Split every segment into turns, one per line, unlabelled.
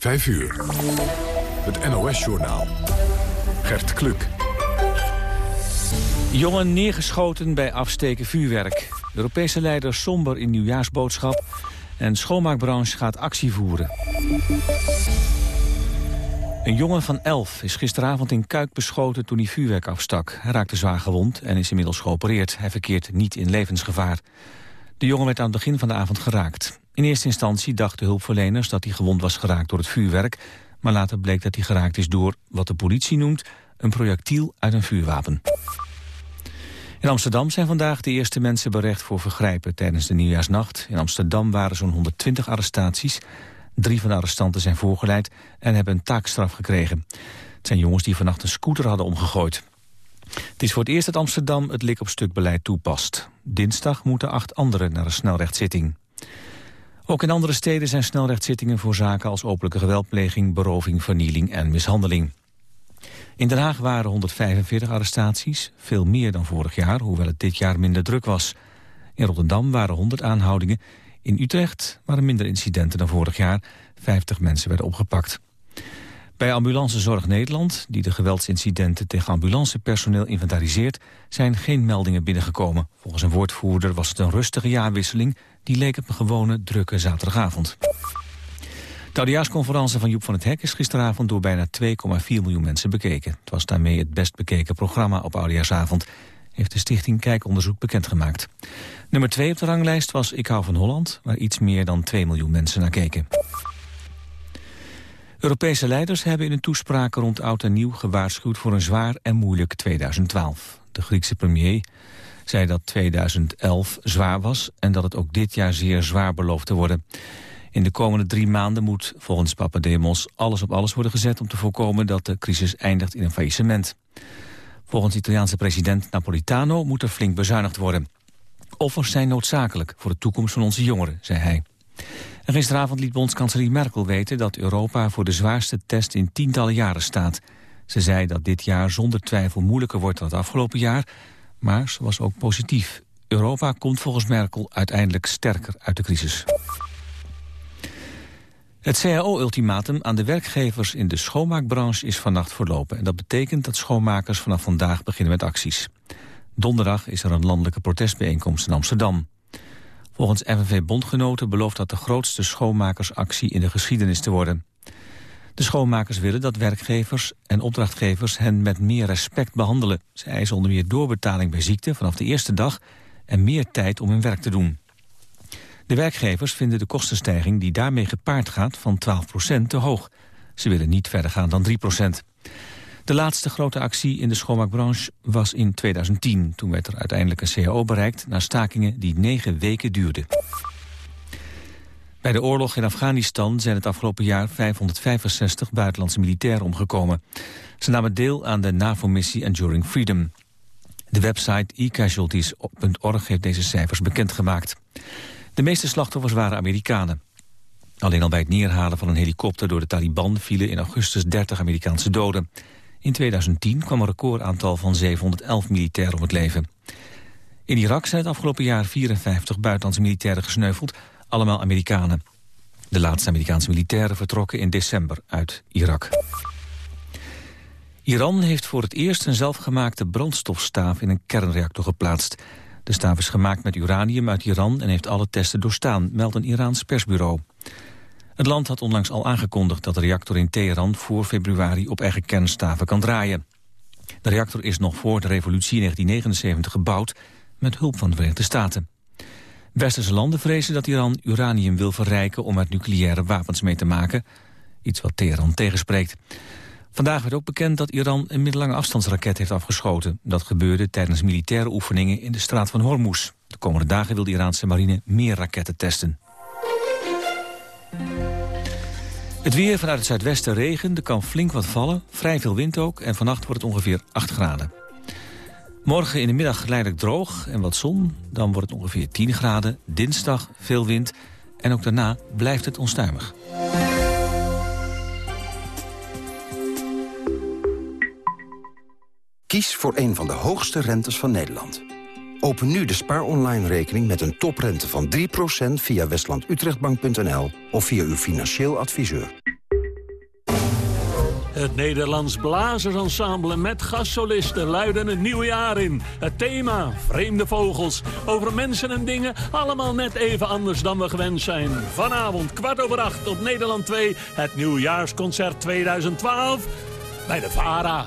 5 uur. Het NOS-journaal. Gert Kluk.
Jongen neergeschoten bij afsteken vuurwerk. Europese leider somber in nieuwjaarsboodschap. En schoonmaakbranche gaat actie voeren. Een jongen van 11 is gisteravond in Kuik beschoten toen hij vuurwerk afstak. Hij raakte zwaar gewond en is inmiddels geopereerd. Hij verkeert niet in levensgevaar. De jongen werd aan het begin van de avond geraakt. In eerste instantie dachten hulpverleners dat hij gewond was geraakt door het vuurwerk... maar later bleek dat hij geraakt is door wat de politie noemt... een projectiel uit een vuurwapen. In Amsterdam zijn vandaag de eerste mensen berecht voor vergrijpen tijdens de nieuwjaarsnacht. In Amsterdam waren zo'n 120 arrestaties. Drie van de arrestanten zijn voorgeleid en hebben een taakstraf gekregen. Het zijn jongens die vannacht een scooter hadden omgegooid. Het is voor het eerst dat Amsterdam het lik op stuk beleid toepast. Dinsdag moeten acht anderen naar een snelrechtszitting. Ook in andere steden zijn snelrechtszittingen voor zaken als openlijke geweldpleging, beroving, vernieling en mishandeling. In Den Haag waren 145 arrestaties, veel meer dan vorig jaar, hoewel het dit jaar minder druk was. In Rotterdam waren 100 aanhoudingen. In Utrecht waren minder incidenten dan vorig jaar. 50 mensen werden opgepakt. Bij Ambulance Zorg Nederland, die de geweldsincidenten tegen ambulancepersoneel inventariseert, zijn geen meldingen binnengekomen. Volgens een woordvoerder was het een rustige jaarwisseling, die leek op een gewone drukke zaterdagavond. De oudejaarsconferentie van Joep van het Hek is gisteravond door bijna 2,4 miljoen mensen bekeken. Het was daarmee het best bekeken programma op oudejaarsavond, heeft de stichting Kijkonderzoek bekendgemaakt. Nummer 2 op de ranglijst was Ik hou van Holland, waar iets meer dan 2 miljoen mensen naar keken. Europese leiders hebben in een toespraak rond oud en nieuw gewaarschuwd voor een zwaar en moeilijk 2012. De Griekse premier zei dat 2011 zwaar was en dat het ook dit jaar zeer zwaar belooft te worden. In de komende drie maanden moet volgens Papademos alles op alles worden gezet om te voorkomen dat de crisis eindigt in een faillissement. Volgens Italiaanse president Napolitano moet er flink bezuinigd worden. Offers zijn noodzakelijk voor de toekomst van onze jongeren, zei hij. En gisteravond liet bondskanselier Merkel weten dat Europa voor de zwaarste test in tientallen jaren staat. Ze zei dat dit jaar zonder twijfel moeilijker wordt dan het afgelopen jaar, maar ze was ook positief. Europa komt volgens Merkel uiteindelijk sterker uit de crisis. Het CAO-ultimatum aan de werkgevers in de schoonmaakbranche is vannacht verlopen. En dat betekent dat schoonmakers vanaf vandaag beginnen met acties. Donderdag is er een landelijke protestbijeenkomst in Amsterdam. Volgens FNV-bondgenoten belooft dat de grootste schoonmakersactie in de geschiedenis te worden. De schoonmakers willen dat werkgevers en opdrachtgevers hen met meer respect behandelen. Ze eisen onder meer doorbetaling bij ziekte vanaf de eerste dag en meer tijd om hun werk te doen. De werkgevers vinden de kostenstijging die daarmee gepaard gaat van 12% te hoog. Ze willen niet verder gaan dan 3 De laatste grote actie in de schoonmaakbranche was in 2010. Toen werd er uiteindelijk een CAO bereikt na stakingen die negen weken duurden. Bij de oorlog in Afghanistan zijn het afgelopen jaar 565 buitenlandse militairen omgekomen. Ze namen deel aan de NAVO-missie Enduring Freedom. De website eCasualties.org heeft deze cijfers bekendgemaakt. De meeste slachtoffers waren Amerikanen. Alleen al bij het neerhalen van een helikopter door de Taliban vielen in augustus 30 Amerikaanse doden. In 2010 kwam een recordaantal van 711 militairen om het leven. In Irak zijn het afgelopen jaar 54 buitenlandse militairen gesneuveld, allemaal Amerikanen. De laatste Amerikaanse militairen vertrokken in december uit Irak. Iran heeft voor het eerst een zelfgemaakte brandstofstaaf in een kernreactor geplaatst. De staaf is gemaakt met uranium uit Iran en heeft alle testen doorstaan, meldt een Iraans persbureau. Het land had onlangs al aangekondigd dat de reactor in Teheran voor februari op eigen kernstaven kan draaien. De reactor is nog voor de revolutie in 1979 gebouwd met hulp van de Verenigde Staten. Westerse landen vrezen dat Iran uranium wil verrijken om er nucleaire wapens mee te maken, iets wat Teheran tegenspreekt. Vandaag werd ook bekend dat Iran een middellange afstandsraket heeft afgeschoten. Dat gebeurde tijdens militaire oefeningen in de straat van Hormuz. De komende dagen wil de Iraanse marine meer raketten testen. Het weer vanuit het zuidwesten regen, er kan flink wat vallen, vrij veel wind ook... en vannacht wordt het ongeveer 8 graden. Morgen in de middag geleidelijk droog en wat zon, dan wordt het ongeveer 10 graden. Dinsdag veel wind en ook daarna blijft het onstuimig.
Kies voor een van de hoogste rentes van Nederland. Open nu de Spaar Online rekening met een toprente van 3% via westlandutrechtbank.nl of via uw financieel adviseur.
Het Nederlands Blazersensemble met gastsolisten luiden het nieuwe jaar in. Het thema, vreemde vogels, over mensen en dingen, allemaal net even anders dan we gewend zijn. Vanavond kwart over acht op Nederland 2, het nieuwjaarsconcert 2012 bij de VARA.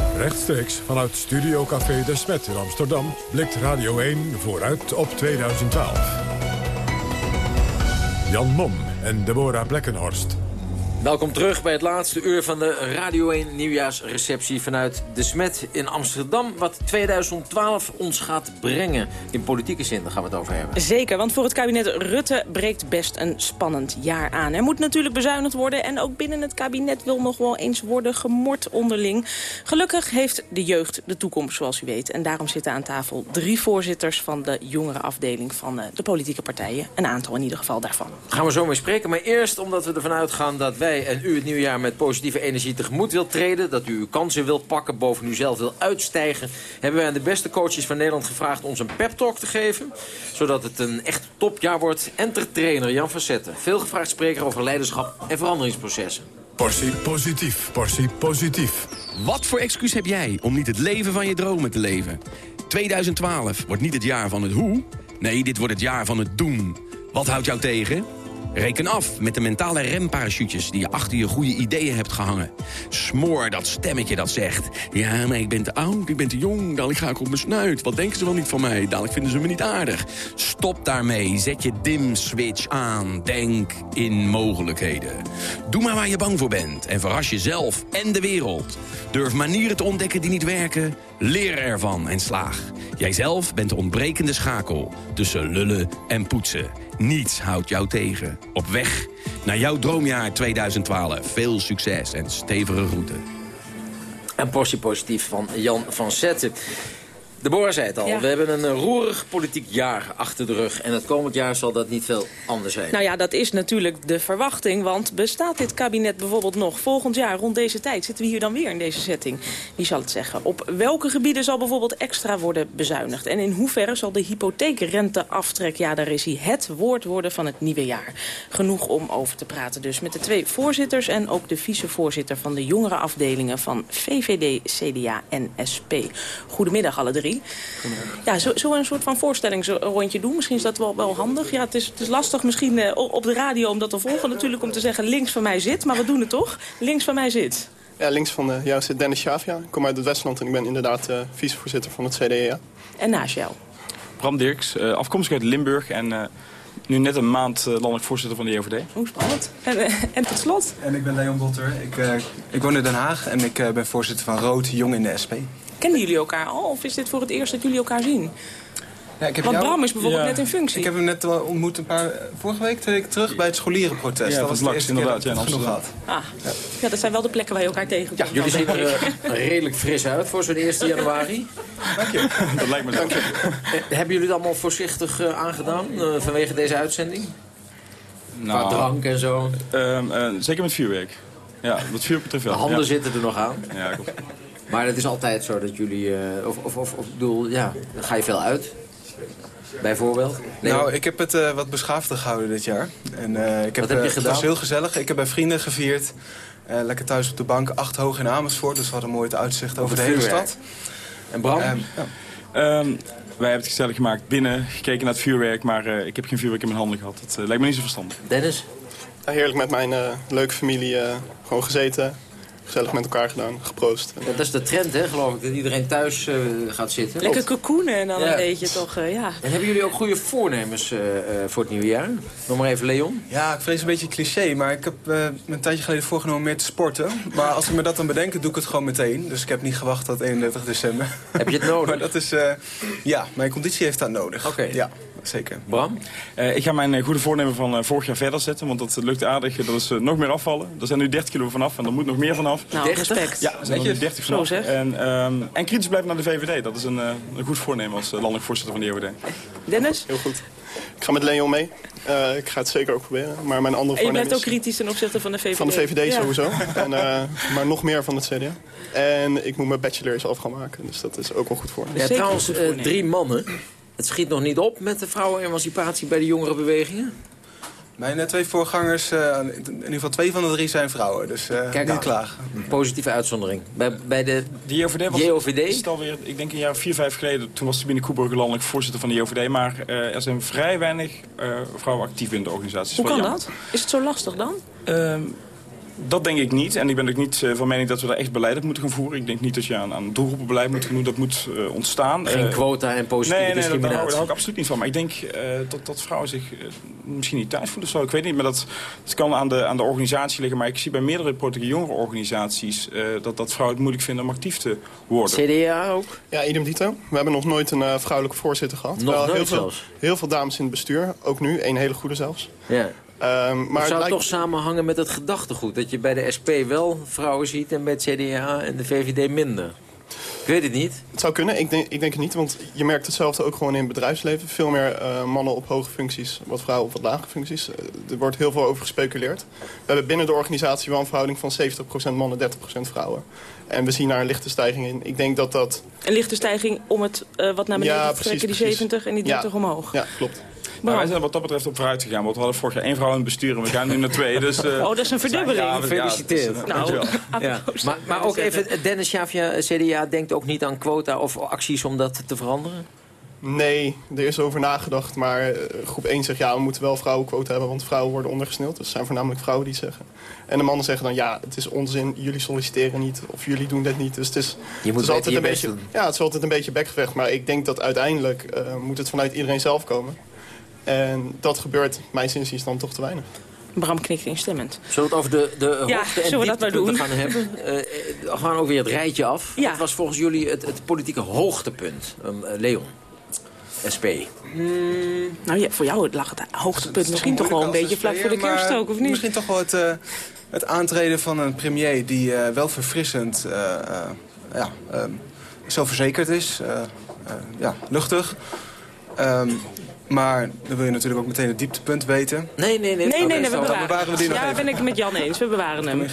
Rechtstreeks vanuit Studio Café de Smet in Amsterdam... blikt Radio 1 vooruit op 2012. Jan Mom en Deborah Blekkenhorst.
Welkom terug bij het laatste uur van de Radio 1 nieuwjaarsreceptie vanuit De Smet in Amsterdam. Wat 2012 ons gaat brengen. In politieke zin, daar gaan we het over hebben.
Zeker, want voor het kabinet Rutte breekt best een spannend jaar aan. Er moet natuurlijk bezuinigd worden en ook binnen het kabinet wil nog wel eens worden gemord onderling. Gelukkig heeft de jeugd de toekomst, zoals u weet. En daarom zitten aan tafel drie voorzitters van de jongere afdeling van eh, de politieke partijen. Een aantal in ieder geval daarvan.
Daar gaan we zo mee spreken, maar eerst omdat we ervan uitgaan dat wij en u het nieuwe jaar met positieve energie tegemoet wilt treden... dat u uw kansen wilt pakken, boven u zelf wil uitstijgen... hebben wij aan de beste coaches van Nederland gevraagd ons een pep-talk te geven... zodat het een echt topjaar wordt. Entertrainer Jan van Zetten, veel gevraagd spreker over leiderschap en veranderingsprocessen.
Portie positief, portie positief.
Wat voor excuus heb jij om niet het leven van je dromen te leven? 2012 wordt niet het jaar van het hoe. Nee, dit wordt het jaar van het doen. Wat houdt jou tegen? Reken af met de mentale remparachutjes die je achter je goede ideeën hebt gehangen. Smoor dat stemmetje dat zegt... Ja, maar ik ben te oud, ik ben te jong, dadelijk ga ik op mijn snuit. Wat denken ze wel niet van mij? Dadelijk vinden ze me niet aardig. Stop daarmee, zet je dim-switch aan. Denk in mogelijkheden. Doe maar waar je bang voor bent en verras jezelf en de wereld. Durf manieren te ontdekken die niet werken. Leer ervan en slaag. Jijzelf bent de ontbrekende schakel tussen lullen en poetsen. Niets houdt jou tegen. Op weg naar jouw droomjaar 2012. Veel succes en stevige groeten.
Een portie positief van Jan van Zetten. Deborah zei het al,
Ja.
we hebben een eh, roerig politiek jaar achter de rug. En het komend jaar zal dat niet veel anders zijn.
Nou ja, dat is natuurlijk de verwachting. Want bestaat dit kabinet bijvoorbeeld nog volgend jaar rond deze tijd? Zitten we hier dan weer in deze setting? Wie zal het zeggen? Op welke gebieden zal bijvoorbeeld extra worden bezuinigd? En in hoeverre zal de hypotheekrenteaftrek, ja daar is hij, het woord worden van het nieuwe jaar? Genoeg om over te praten dus met de twee voorzitters... en ook de vicevoorzitter van de jongere afdelingen van VVD, CDA en SP. Goedemiddag alle drie. Ja, zo- zullen we een soort van voorstellingsrondje doen? Misschien is dat wel, wel handig. Ja, het is, het is lastig misschien eh, op de radio om dat te volgen natuurlijk... om te zeggen links van mij zit, maar we doen het toch? Links van mij zit.
Ja, links van de, jou zit Dennis Shavia. Ik kom uit het Westland en ik ben inderdaad eh, vicevoorzitter van het CDA.
En naast jou.
Bram Dirks, eh, afkomstig uit Limburg en eh, nu net een maand landelijk voorzitter van de JOVD.
Hoe spannend. En, en tot slot,
En ik ben Leon Botter. Ik, eh, ik woon in Den Haag en ik eh, ben voorzitter van Rood Jong in de SP.
Kennen jullie elkaar al? Of is dit voor het eerst dat jullie elkaar zien?
Ja, ik heb
Want
jou-
Bram is bijvoorbeeld
Ja,
net in functie.
Ik heb hem net wel ontmoet een paar, vorige week, twee weken terug, bij het scholierenprotest.
Ja,
dat was
Laks,
eerste keer
inderdaad,
dat
ja,
het
in Amsterdam.
had.
Ah, ja, dat zijn wel de plekken waar je elkaar tegenkomt.
Jullie zien er eh, redelijk fris uit voor zo'n 1 januari.
Dat lijkt me zo.
Eh, hebben jullie het allemaal voorzichtig eh, aangedaan eh, vanwege deze uitzending? Qua
Nou,
drank en zo.
ehm, eh, zeker met vuurwerk. Ja, wat vuur betreft
De handen
ja.
zitten er nog aan.
Ja, klopt.
Maar het is altijd zo dat jullie... eh, of, of, of, bedoel, ja, dan ga je veel uit. Bijvoorbeeld. Nee,
Nou, ik heb het eh, wat beschaafder gehouden dit jaar. En, eh, ik heb,
Wat heb je
eh, Het
gedaan?
was heel gezellig. Ik heb bij vrienden gevierd. Eh, lekker thuis op de bank, acht hoog in Amersfoort. Dus we hadden mooi het uitzicht over de hele stad.
en Bram?
Ehm, ja.
Ehm, wij hebben het gezellig gemaakt binnen, gekeken naar het vuurwerk, maar eh, ik heb geen vuurwerk in mijn handen gehad. Eh, lijkt me niet zo verstandig.
Dennis?
Ja, heerlijk met mijn eh, leuke familie gewoon gezeten. Gezellig met elkaar gedaan, geproost.
Ja, dat is de trend, hè, geloof ik. Dat iedereen thuis eh, gaat zitten.
Lekker cocoonen en dan
Ja.
een beetje toch, eh, ja.
En hebben jullie ook goede voornemens eh, eh, voor het nieuwe jaar? Nog maar even Leon.
Ja, ik vrees een beetje cliché, maar ik heb eh, me een tijdje geleden voorgenomen meer te sporten. Maar als ik me dat dan bedenk, doe ik het gewoon meteen. Dus ik heb niet gewacht tot 31 december.
Heb je het nodig?
maar dat is, eh, ja, mijn conditie heeft dat nodig.
Oké.
Ja. Zeker.
Bram?
Uh, ik ga mijn uh, goede voornemen van uh, vorig jaar verder zetten, want dat lukt aardig. Dat is nog meer afvallen. Er zijn nu 30 kilo vanaf en er moet nog meer vanaf.
Nou,
30?
respect.
Ja, er zijn er 30 vanaf.
Zo zeg.
En, um, en kritisch blijven naar de VVD. Dat is een, een goed voornemen als landelijk voorzitter van de EOD.
Dennis?
Heel goed. Ik ga met Leon mee. Uh, ik ga het zeker ook proberen. Maar mijn andere
en je
is...
ook kritisch ten opzichte van de VVD?
Van de VVD
ja.
sowieso. En, uh, maar nog meer van het CDA. En ik moet mijn bachelors af gaan maken. Dus dat is ook wel goed voor me.
Ja, trouwens, uh, drie mannen. Het schiet nog niet op met de vrouwenemancipatie bij de jongere bewegingen?
Mijn twee voorgangers, uh, in ieder geval twee van de drie zijn vrouwen. Dus uh,
Kijk
niet klagen.
Positieve uitzondering. Bij, bij de,
de JOVD was
JOVD?
Is het alweer, ik denk een jaar vier, vijf geleden. Toen was Sabine Koeburger landelijk voorzitter van de JOVD. Maar uh, er zijn vrij weinig vrouwen actief in de organisatie.
Hoe kan dat? Is het zo lastig dan?
Dat denk ik niet. En ik ben ook niet uh, van mening dat we daar echt beleid op moeten gaan voeren. Ik denk niet dat je aan, aan doelgroepenbeleid moet gaan doen. Dat moet uh, ontstaan.
Geen
Uh,
quota en positieve
nee, nee,
discriminatie.
Daar, daar hou ik absoluut niet van. Maar ik denk dat, dat vrouwen zich misschien niet thuis voelen of zo. Ik weet niet, maar dat, dat kan aan de, aan de organisatie liggen. Maar ik zie bij meerdere politieke jongerenorganisaties... dat, dat vrouwen het moeilijk vinden om actief te worden.
CDA ook?
Ja, idem dito. We hebben nog nooit een vrouwelijke voorzitter gehad.
Nog
Wel
nooit
heel veel,
zelfs?
heel veel dames in het bestuur. Ook nu, een hele goede zelfs.
Ja.
Um, maar
maar zou het
lijkt...
toch samenhangen met het gedachtegoed? Dat je bij de SP wel vrouwen ziet en bij het CDA en de VVD minder? Ik weet het niet.
Het zou kunnen, ik denk, ik denk het niet. Want je merkt hetzelfde ook gewoon in het bedrijfsleven. Veel meer uh, mannen op hoge functies, wat vrouwen op wat lage functies. Uh, er wordt heel veel over gespeculeerd. We hebben binnen de organisatie wel een verhouding van 70% mannen, 30% vrouwen. En we zien daar een lichte stijging in. Ik denk dat dat...
Een lichte stijging om het uh, wat naar beneden
ja,
te trekken, die
precies.
70 en die 30
ja.
omhoog.
Ja, klopt.
Nou, wij zijn wat dat betreft op vooruit gegaan. Want we hadden vorig jaar één vrouw in het bestuur en we gaan nu naar twee. Dus, uh,
oh, dat is een verdubbeling.
Ja,
Gefeliciteerd.
Ja,
nou,
ja. Maar, maar ook even, Dennis Schaafja, CDA denkt ook niet aan quota of acties om dat te veranderen?
Nee, er is over nagedacht. Maar groep 1 zegt ja, we moeten wel vrouwenquota hebben, want vrouwen worden ondergesneeld. Dus het zijn voornamelijk vrouwen die het zeggen. En de mannen zeggen dan ja, het is onzin, jullie solliciteren niet of jullie doen dat niet. Dus het is,
je moet
het is altijd
je
een beetje,
doen.
Ja, het is altijd een beetje bekgevecht. Maar ik denk dat uiteindelijk uh, moet het vanuit iedereen zelf komen. En dat gebeurt, mijn zinziens, dan toch te weinig.
Bram knikt instemmend.
Zullen we het over de, de
ja,
hoogte en dieptepunten gaan hebben? Uh, we gaan ook weer het rijtje af.
Ja.
Wat was volgens jullie het, het politieke hoogtepunt? Um, uh, Leon, SP.
Mm, nou ja, voor jou lag het hoogtepunt misschien toch wel een beetje vlak voor de kerst ook, of niet?
Misschien toch wel het, uh, het aantreden van een premier die uh, wel verfrissend uh, ja, zelfverzekerd is. ja, luchtig. Um, maar dan wil je natuurlijk ook meteen het dieptepunt weten.
Nee, nee, nee.
Nee, nee, nee, we
dan
bewaren,
bewaren we die nog
Ja,
even.
ben ik met Jan eens. We bewaren hem.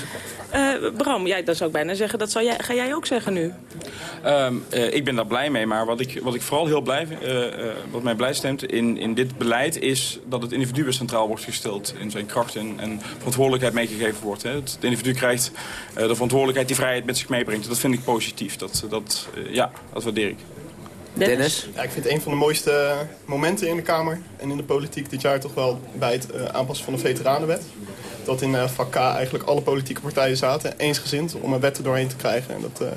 Uh, Bram, jij, dat zou ik bijna zeggen. Dat zou jij, ga jij ook zeggen nu?
Um, uh, ik ben daar blij mee. Maar wat ik, wat ik vooral heel blij uh, wat mij blij stemt in, in dit beleid... is dat het individu weer centraal wordt gesteld in zijn kracht en, en verantwoordelijkheid meegegeven wordt. Hè. Het, het individu krijgt de verantwoordelijkheid die vrijheid met zich meebrengt. Dat vind ik positief. Dat, dat, ja, dat waardeer ik.
Dennis? Dennis?
Ja, ik vind het een van de mooiste momenten in de Kamer en in de politiek dit jaar toch wel bij het uh, aanpassen van de veteranenwet. Dat in uh, vak K eigenlijk alle politieke partijen zaten, eensgezind, om een wet er doorheen te krijgen. En dat uh,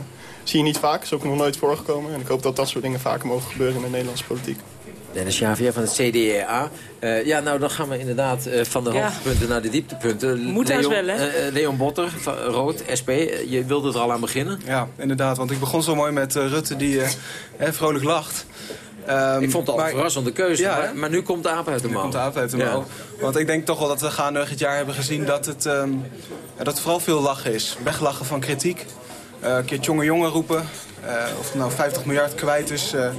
zie je niet vaak, is ook nog nooit voorgekomen. En ik hoop dat dat soort dingen vaker mogen gebeuren in de Nederlandse politiek.
Dennis Javier van het CDA. Uh, ja, nou dan gaan we inderdaad uh, van de
Ja.
hoogtepunten naar de dieptepunten.
Moet
Leon,
wel, hè?
uh, Leon Botter, van Rood, SP. Je wilde er al aan beginnen.
Ja, inderdaad. Want ik begon zo mooi met Rutte die hè, vrolijk lacht. Um,
ik vond het al
maar,
een verrassende keuze,
Ja,
maar,
hè?
maar nu komt de aap uit de mouw.
komt de aap uit de
Ja.
mouw. Want ik denk toch wel dat we gaandeweg het jaar hebben gezien dat het, ehm, ja, dat vooral veel lachen is. Weglachen van kritiek. Eh, een keer jonge jongen roepen. Eh, of het nou 50 miljard kwijt is. eh,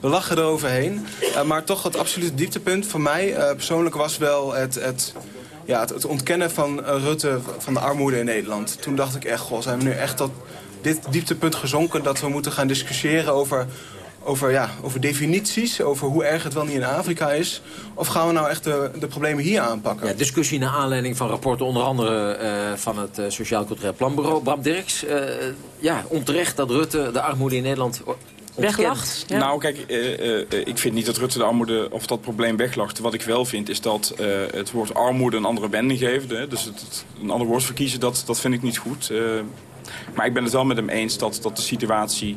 we lachen eroverheen. Uh, maar toch het absolute dieptepunt voor mij uh, persoonlijk was wel het, het, ja, het, ontkennen van uh, Rutte van de armoede in Nederland. Toen dacht ik echt, goh, zijn we nu echt tot dit dieptepunt gezonken... dat we moeten gaan discussiëren over, over, ja, over definities, over hoe erg het wel niet in Afrika is... of gaan we nou echt de, problemen hier aanpakken?
Ja, discussie naar aanleiding van rapporten onder andere van het Sociaal Cultureel Planbureau. Bram Dirks, ja, onterecht dat Rutte de armoede in Nederland
Weglacht. Ja.
Nou, kijk, uh, uh, ik vind niet dat Rutte de armoede of dat probleem weglacht. Wat ik wel vind is dat uh, het woord armoede een andere wending geeft. Hè? Dus het, het, een ander woord verkiezen, dat, dat vind ik niet goed. maar ik ben het wel met hem eens dat, dat de situatie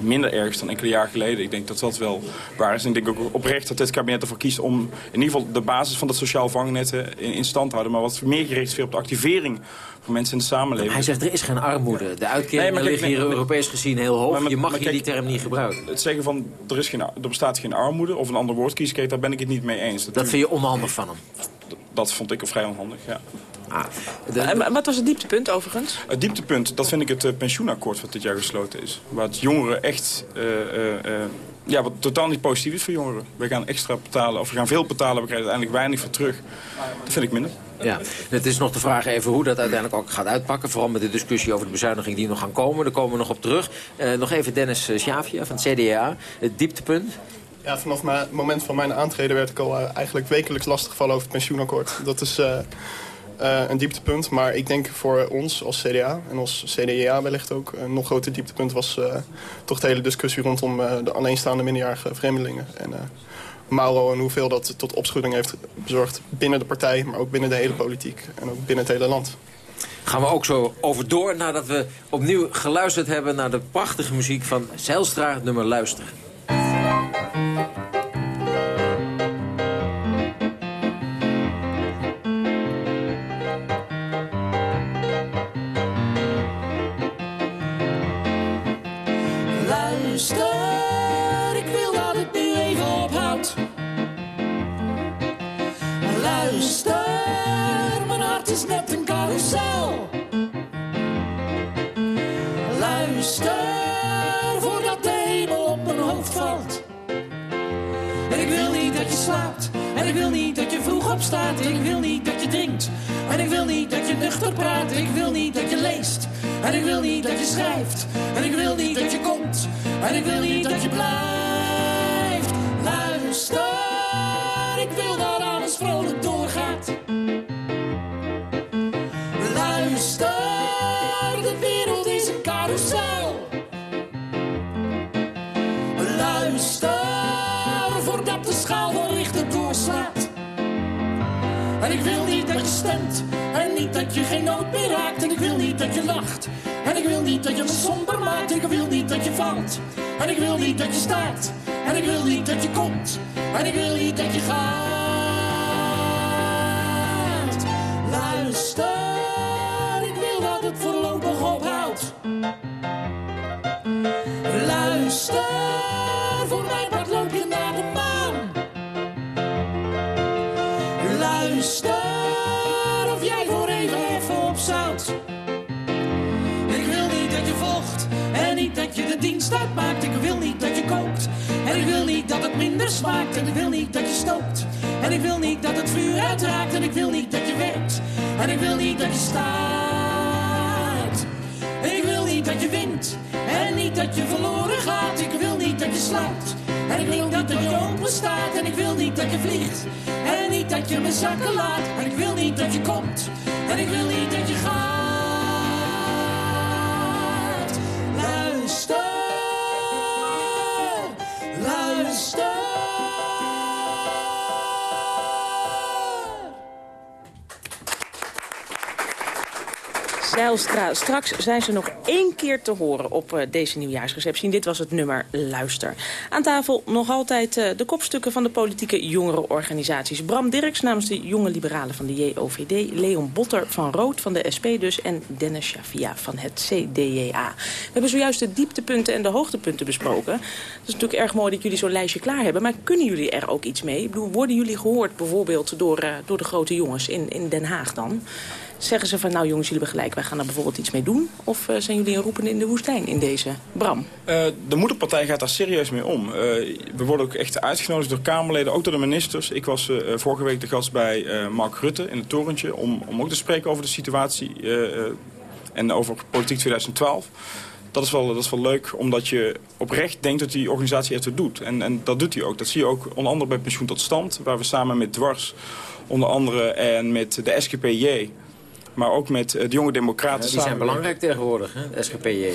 minder erg is dan enkele jaren geleden. Ik denk dat dat wel waar is. En ik denk ook oprecht dat dit kabinet ervoor kiest om in ieder geval de basis van dat sociaal vangnet in, in stand te houden. Maar wat meer gericht is weer op de activering mensen in de samenleving.
Hij zegt er is geen armoede. De uitkeringen
Nee, maar kijk,
liggen hier
nee,
Europees gezien heel hoog.
Maar-
je mag
maar
hier die term niet gebruiken.
Het zeggen van er, is geen, er bestaat geen armoede of een ander woord kiezen, kijk, daar ben ik het niet mee eens.
Dat vind je onhandig van hem.
Dat vond ik vrij onhandig, ja.
Ah,
En wat was het dieptepunt overigens?
Het dieptepunt, dat vind ik het eh, pensioenakkoord wat dit jaar gesloten is. Waar het jongeren echt, eh, eh, eh, ja, wat totaal niet positief is voor jongeren. We gaan extra betalen, of we gaan veel betalen, we krijgen uiteindelijk weinig voor terug. Dat vind ik minder.
Ja, het is nog de vraag even hoe dat uiteindelijk ook gaat uitpakken. Vooral met de discussie over de bezuiniging die nog gaan komen. Daar komen we nog op terug. Eh, nog even Dennis eh, Schiavia van het CDA. Het dieptepunt.
Ja, vanaf mijn- het moment van mijn aantreden werd ik al eh, eigenlijk wekelijks lastiggevallen over het pensioenakkoord. Dat is eh, eh, een dieptepunt. Maar ik denk voor ons als CDA en als CDA wellicht ook een nog groter dieptepunt was eh, toch de hele discussie rondom eh, de alleenstaande minderjarige vreemdelingen. En eh, Mauro en hoeveel dat tot opschudding heeft bezorgd binnen de partij, maar ook binnen de hele politiek en ook binnen het hele land.
Gaan we ook zo over door nadat we opnieuw geluisterd hebben... naar de prachtige muziek van Zijlstra, nummer Luister.
Opstaat. Ik wil niet dat je drinkt. En ik wil niet dat je nuchter praat. Ik wil niet dat je leest. En ik wil niet dat je schrijft. En ik wil niet dat je komt. En ik wil niet dat je blijft. Luister. Ik wil dat alles vrolijk doorgaat. Luister. De wereld is een carousel. Luister, voordat de schaal van lichten doorslaat. En ik wil niet dat je stemt, en niet dat je geen nood meer raakt. En ik wil niet dat je lacht, en ik wil niet dat je me somber maakt. Ik wil niet dat je valt, en ik wil niet dat je staat. En ik wil niet dat je komt, en ik wil niet dat je gaat. Luister, ik wil dat het voorlopig ophoudt. Luister, uitmaakt. Ik wil niet dat je kookt en ik wil niet dat het minder smaakt. En ik wil niet dat je stookt en ik wil niet dat het vuur uitraakt. En ik wil niet dat je werkt en ik wil niet dat je staat. Ik wil niet dat je wint en niet dat je verloren gaat. Ik wil niet dat je slaapt en ik wil niet dat je open staat. En ik wil niet dat je vliegt en niet dat je me zakken laat. En ik wil niet dat je komt en ik wil niet dat je gaat.
Straks zijn ze nog één keer te horen op eh, deze nieuwjaarsreceptie. Dit was het nummer Luister. Aan tafel nog altijd eh, de kopstukken van de politieke jongerenorganisaties. Bram Dirks namens de Jonge Liberalen van de JOVD. Leon Botter van Rood van de SP dus. En Dennis Shafia van het CDJA. We hebben zojuist de dieptepunten en de hoogtepunten besproken. Het is natuurlijk erg mooi dat jullie zo'n lijstje klaar hebben. Maar kunnen jullie er ook iets mee? Worden jullie gehoord bijvoorbeeld door, eh, door de grote jongens in, in Den Haag dan? Zeggen ze van, nou jongens, jullie hebben gelijk, wij gaan er bijvoorbeeld iets mee doen? Of eh, zijn jullie een roepende in de woestijn in deze? Bram?
Eh, de moederpartij gaat daar serieus mee om. Eh, we worden ook echt uitgenodigd door Kamerleden, ook door de ministers. Ik was vorige week de gast bij Mark Rutte in het torentje... om, om ook te spreken over de situatie en over politiek 2012. Dat is, wel, dat is wel leuk, omdat je oprecht denkt dat die organisatie het doet. En, en dat doet hij ook. Dat zie je ook onder andere bij Pensioen tot Stand... waar we samen met Dwars, onder andere, en met de SGPJ... maar ook met eh, de Jonge Democraten
die zijn belangrijk tegenwoordig, hè? SGPJ.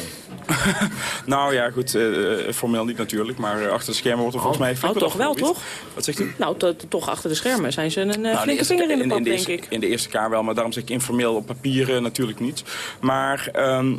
Nou ja, goed, eh, eh, formeel niet natuurlijk, maar achter de schermen wordt er volgens mij... flink
Oh, toch wel, toch?
Wat zegt u?
Nou, to- to- toch achter de schermen zijn ze een
Nou,
flinke vinger in de pap,
de
denk ik.
in de Eerste Kamer wel, maar daarom zeg ik informeel op papier eh, natuurlijk niet. Maar ehm,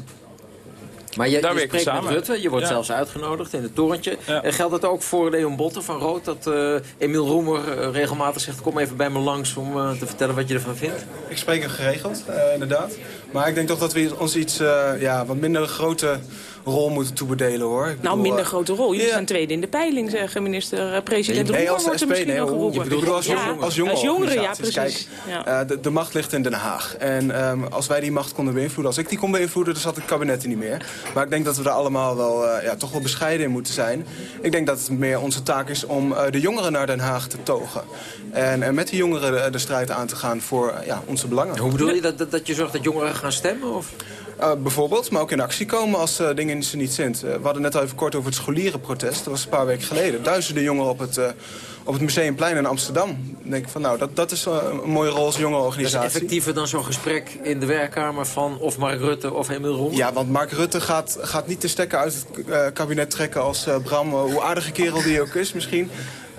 Maar je,
Daar
je spreekt met. Rutte, je wordt
Ja.
zelfs uitgenodigd in het torentje.
Ja.
En geldt dat ook voor Leon Botter van Rood? Dat eh Emiel Roemer eh, regelmatig zegt, kom even bij me langs om eh, te vertellen wat je ervan vindt?
Ik spreek hem geregeld, eh, inderdaad. Maar ik denk toch dat we ons iets eh, ja, wat minder grote rol moeten toebedelen, hoor. Ik
Nou,
bedoel,
minder
eh,
grote rol. Jullie
ja.
zijn tweede in de peiling, zeggen minister-president
Nee,
Roemer. wordt er
SP,
misschien
nee,
wel
hoe-
geroepen.
je bedoelt als,
Ja,
jong, als jonge
als jongeren, ja, precies.
Kijk,
Ja.
eh, de, de macht ligt in Den Haag. En ehm, als wij die macht konden beïnvloeden, als ik die kon beïnvloeden, dan zat het kabinet er niet meer. Maar ik denk dat we er allemaal wel, eh, ja, toch wel bescheiden in moeten zijn. Ik denk dat het meer onze taak is om eh, de jongeren naar Den Haag te togen. En, en met die jongeren de, de strijd aan te gaan voor eh, ja, onze belangen.
Hoe bedoel je dat, dat, dat je zorgt dat jongeren gaan stemmen? Of?
Uh, bijvoorbeeld, maar ook in actie komen als uh, dingen ze niet zint. Uh, we hadden net al even kort over het scholierenprotest. Dat was een paar weken geleden. Duizenden jongeren op het, op het Museumplein in Amsterdam. Dan denk ik van, nou, dat, dat is een mooie rol als jonge organisatie.
Dat is effectiever dan zo'n gesprek in de werkkamer van of Mark Rutte of Emil?
Ja, want Mark Rutte gaat, gaat niet de stekker uit het kabinet trekken als Bram. hoe aardige kerel die ook is misschien.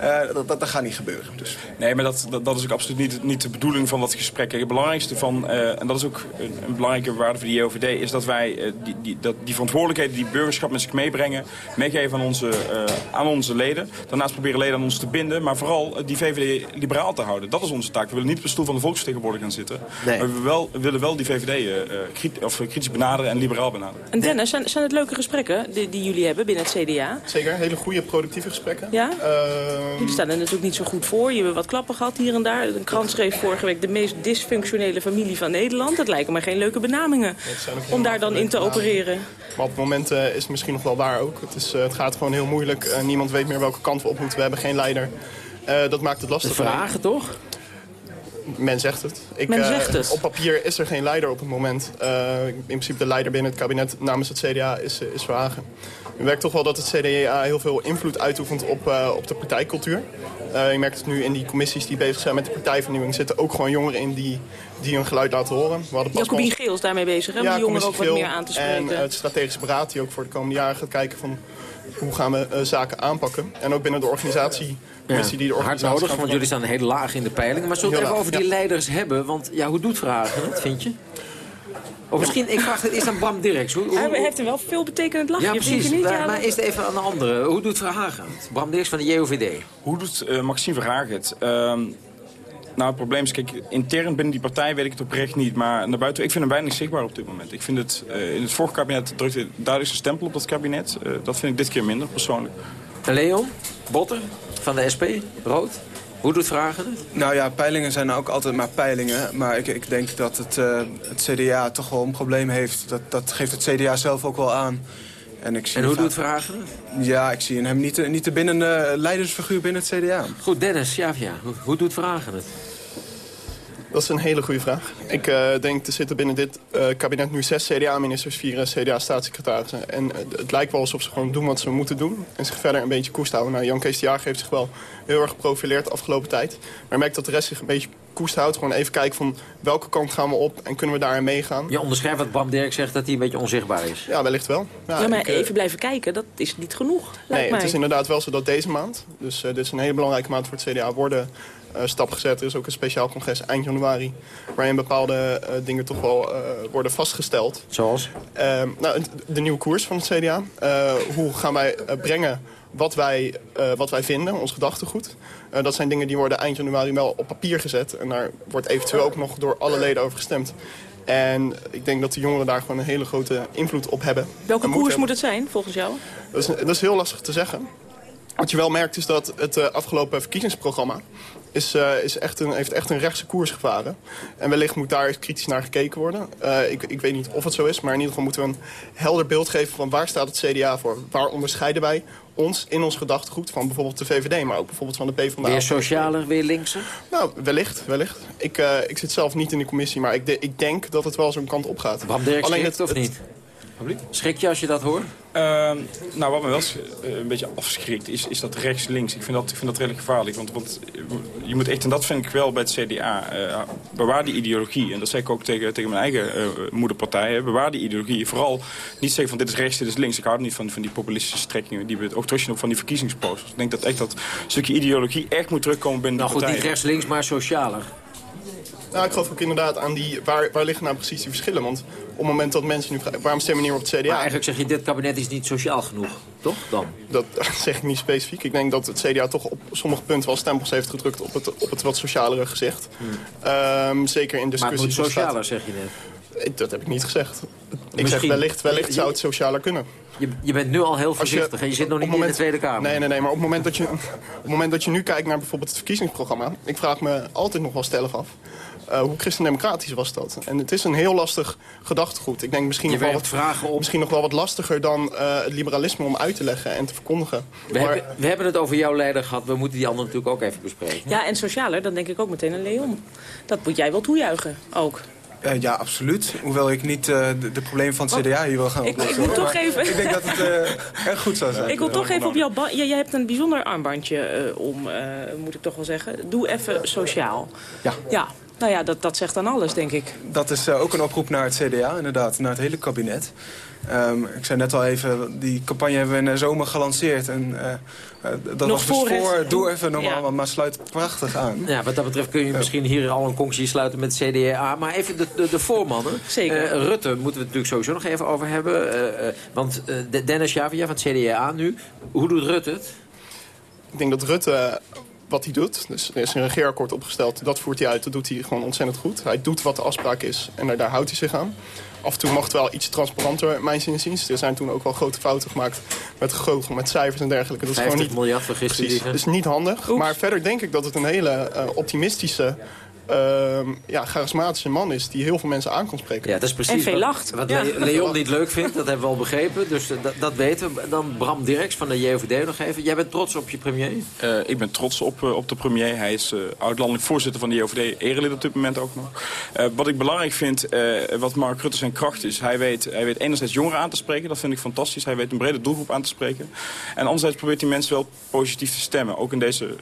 Uh, dat, dat, dat, gaat niet gebeuren. Dus.
Nee, maar dat, dat, dat, is ook absoluut niet, niet de bedoeling van dat gesprek. Het belangrijkste van, uh, en dat is ook een, een, belangrijke waarde voor de JOVD... is dat wij uh, die, die, dat, die verantwoordelijkheden, die burgerschap met zich meebrengen... meegeven aan onze, aan onze leden. Daarnaast proberen leden aan ons te binden... maar vooral die VVD liberaal te houden. Dat is onze taak. We willen niet op de stoel van de volksvertegenwoordiger gaan zitten. Nee. Maar we, wel, we willen wel die VVD kritisch, of kritisch benaderen en liberaal benaderen.
En Dennis, zijn, zijn het leuke gesprekken die, die, jullie hebben binnen het CDA?
Zeker, hele goede productieve gesprekken.
Ja? Jullie staan er natuurlijk niet zo goed voor. Je hebt wat klappen gehad hier en daar. Een krant schreef vorige week de meest dysfunctionele familie van Nederland. Dat lijken me geen leuke benamingen om daar dan in te opereren.
Maar op het moment uh, is het misschien nog wel waar ook. Het, is, uh, het gaat gewoon heel moeilijk. Uh, niemand weet meer welke kant we op moeten. We hebben geen leider. dat maakt het lastig.
De vragen toch?
Men zegt het. Ik,
Men zegt het.
op papier is er geen leider op het moment. in principe de leider binnen het kabinet namens het CDA is, is Verhagen. Je merkt toch wel dat het CDA heel veel invloed uitoefent op, uh, op de partijcultuur. Je merkt het nu in die commissies die bezig zijn met de partijvernieuwing... zitten ook gewoon jongeren in die, die hun geluid laten horen. We hadden
Jacobien Geel is daarmee bezig, hè? om
ja,
jongeren ook wat meer aan te spreken.
En het strategische beraad die ook voor de komende jaren gaat kijken... van hoe gaan we zaken aanpakken. En ook binnen de organisatie...
Ja,
die de
hard nodig, want jullie staan heel laag in de peiling. Maar zullen we het even over die leiders hebben? Want ja, hoe doet Vragen het, vind je? Of misschien, ik vraag het eerst aan Bram Dirks. Hoe, hoe,
Hij heeft een wel veel betekend lachje,
ja, precies.
niet?
Ja, maar eerst even aan de andere. Hoe doet Verhagen het? Bram Dirks van de JOVD.
Hoe doet uh, Maxime Verhagen het? Uh, nou, het probleem is, kijk, intern binnen die partij weet ik het oprecht niet. Maar naar buiten, ik vind hem weinig zichtbaar op dit moment. Ik vind het, uh, in het vorige kabinet drukte duidelijk zijn stempel op dat kabinet. Uh, dat vind ik dit keer minder, persoonlijk.
Leon Botter van de SP, rood. Hoe doet Vragen het?
Nou ja, peilingen zijn ook altijd maar peilingen. Maar ik, ik denk dat het, uh, het CDA toch wel een probleem heeft. Dat, dat geeft het CDA zelf ook wel aan.
En, ik zie en hoe doet Vragen het?
Ja, ik zie in hem niet, niet de binnen, leidersfiguur binnen het CDA.
Goed, Dennis, ja, ja. Hoe, hoe doet Vragen het?
Dat is een hele goede vraag. Ik uh, denk, er zitten binnen dit uh, kabinet nu zes CDA-ministers, vier CDA-staatssecretarissen. En uh, het lijkt wel alsof ze gewoon doen wat ze moeten doen. En zich verder een beetje koest houden. Nou, Jan Kees de Jager heeft zich wel heel erg geprofileerd de afgelopen tijd. Maar ik merk dat de rest zich een beetje koest houdt. Gewoon even kijken van welke kant gaan we op en kunnen we daarin meegaan.
Je onderschrijft wat Bram Dirk zegt dat hij een beetje onzichtbaar is.
Ja, wellicht wel.
Ja, ja maar ik, even blijven kijken, dat is niet genoeg.
Nee,
mij.
het is inderdaad wel zo dat deze maand, dus dit is een hele belangrijke maand voor het CDA, worden uh, stap gezet. Er is ook een speciaal congres eind januari... waarin bepaalde uh, dingen toch wel uh, worden vastgesteld.
Zoals?
nou, de nieuwe koers van het CDA. hoe gaan wij brengen wat wij, wat wij vinden, ons gedachtegoed. dat zijn dingen die worden eind januari wel op papier gezet. En daar wordt eventueel ook nog door alle leden over gestemd. En ik denk dat de jongeren daar gewoon een hele grote invloed op hebben.
Welke koers hebben. moet het zijn, volgens jou?
Dat is, dat is heel lastig te zeggen. Wat je wel merkt is dat het uh, afgelopen verkiezingsprogramma... Is, uh, is echt een, heeft echt een rechtse koers gevaren. En wellicht moet daar eens kritisch naar gekeken worden. Uh, ik, ik weet niet of het zo is, maar in ieder geval moeten we een helder beeld geven... van waar staat het CDA voor? Waar onderscheiden wij ons in ons gedachtegoed van bijvoorbeeld de VVD... maar ook bijvoorbeeld van de PvdA.
Weer socialer, weer linkser?
Nou, wellicht, wellicht. Ik, uh, ik zit zelf niet in die commissie, maar ik, de, ik denk dat het wel zo'n kant op gaat.
Dirk Alleen het, of het, niet? Schrik je als je dat hoort?
Uh, nou, wat me wel uh, een beetje afschrikt is, is dat rechts-links. Ik, vind dat, ik vind dat redelijk gevaarlijk. Want, want je moet echt, en dat vind ik wel bij het CDA, uh, bewaar die ideologie. En dat zeg ik ook tegen, tegen mijn eigen uh, moederpartij. Hè. Bewaar die ideologie. Vooral niet zeggen van dit is rechts, dit is links. Ik hou er niet van, van die populistische strekkingen. Die we ook terugzien ook van die verkiezingsposters. Ik denk dat echt dat stukje ideologie echt moet terugkomen binnen
nou,
de partij.
Nou goed, niet rechts-links, maar socialer.
Nou, ik geloof ook inderdaad aan die... Waar, waar liggen nou precies die verschillen? Want op het moment dat mensen nu vragen... waarom stemmen niet op het CDA?
Maar eigenlijk zeg je, dit kabinet is niet sociaal genoeg, toch dan?
Dat zeg ik niet specifiek. Ik denk dat het CDA toch op sommige punten wel stempels heeft gedrukt... op het, op het wat socialere gezicht. Ehm, zeker in
Hmm. Maar het
discussies...
moet socialer, zeg je net.
Dat heb ik niet gezegd. Ik
Misschien.
zeg wellicht, wellicht zou het socialer kunnen.
Je, je bent nu al heel voorzichtig en je zit nog niet in de Tweede Kamer.
Nee, nee, nee, maar op het, moment dat je, op het moment dat je nu kijkt naar bijvoorbeeld het verkiezingsprogramma... ik vraag me altijd nog wel stellig af... eh, hoe christendemocratisch was dat? En het is een heel lastig gedachtegoed. Ik denk misschien, nog wel, wat,
vragen op.
misschien nog wel wat lastiger dan eh, het liberalisme om uit te leggen en te verkondigen.
We,
Maar-
hebben, we hebben het over jouw leider gehad. We moeten die anderen natuurlijk ook even bespreken.
Ja, en socialer, dan denk ik ook meteen aan Leon. Dat moet jij wel toejuichen, ook.
Eh, ja, absoluut. Hoewel ik niet eh, de, de problemen van het CDA hier wil gaan
Oh. Ik- ik
oplossen.
moet toch even-
Ik denk dat het eh, erg goed zou zijn.
Ik wil toch even op jouw... Ja, jij hebt een bijzonder armbandje om, moet ik toch wel zeggen. Doe even sociaal.
Ja.
Ja, nou ja, dat, dat zegt dan alles, denk ik.
Dat is ook een oproep naar het CDA, inderdaad. Naar het hele kabinet. Ehm, ik zei net al even, die campagne hebben we in de zomer gelanceerd. En, dat
Nog
was dus
voor het-
voor, doe even normaal,
Ja.
maar sluit prachtig aan.
Ja, wat dat betreft kun je misschien hier al een conctie sluiten met CDA. Maar even de, de, de voormannen.
Zeker.
Eh, Rutte moeten we het natuurlijk sowieso nog even over hebben. Eh, eh, want eh, de- Dennis Javia van het CDA nu. Hoe doet Rutte het?
Ik denk dat Rutte eh, wat hij doet, dus er is een regeerakkoord opgesteld, dat voert hij uit, dat doet hij gewoon ontzettend goed. Hij doet wat de afspraak is en daar, daar houdt hij zich aan. Af en toe mag het wel iets transparanter, mijns inziens. Er zijn toen ook wel grote fouten gemaakt met gegoochel, met cijfers en dergelijke. Dat is
50
gewoon niet,
miljard vergist
precies, niet handig. Maar verder denk ik dat het een hele eh, optimistische, ehm, ja, charismatische man is... die heel veel mensen aan kan spreken.
Ja, dat is precies
En veel
wat,
lacht.
wat
Ja.
Leon niet leuk vindt. Dat hebben we al begrepen. Dus eh, dat, dat weten we. Dan Bram Dirks van de JOVD nog even. Jij bent trots op je premier?
Eh, ik ben trots op, eh, op de premier. Hij is eh oud-landelijk voorzitter van de JOVD, erelid op dit moment ook nog. Eh, wat ik belangrijk vind, eh, wat Mark Rutte zijn kracht is... Hij weet, hij weet enerzijds jongeren aan te spreken, dat vind ik fantastisch. Hij weet een brede doelgroep aan te spreken. En anderzijds probeert hij mensen wel positief te stemmen. Ook in deze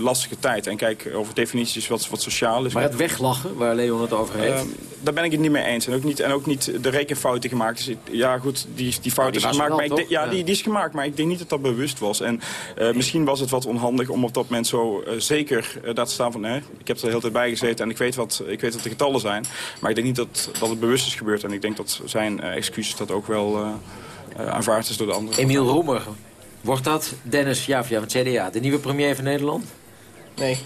lastige tijd. En kijk, over definities wat, wat sociaal
Maar het weglachen, waar Leon het over heeft.
Ehm, daar ben ik het niet mee eens. En ook niet, en ook niet de rekenfout die gemaakt is. Ja, goed, die, die fout
die
is gemaakt.
wel,
maar ik denk- ja,
Ja.
Die, die is gemaakt. Maar ik denk niet dat dat bewust was. En eh, misschien was het wat onhandig om op dat moment zo eh, zeker eh, daar te staan van... Nee, ik heb er de hele tijd bij gezeten en ik weet, wat, ik weet wat de getallen zijn. Maar ik denk niet dat, dat het bewust is gebeurd. En ik denk dat zijn eh, excuses dat ook wel eh, eh, aanvaard is door de anderen.
Emiel Roemer. Wordt dat Dennis Javia van het CDA, de nieuwe premier van Nederland?
Nee.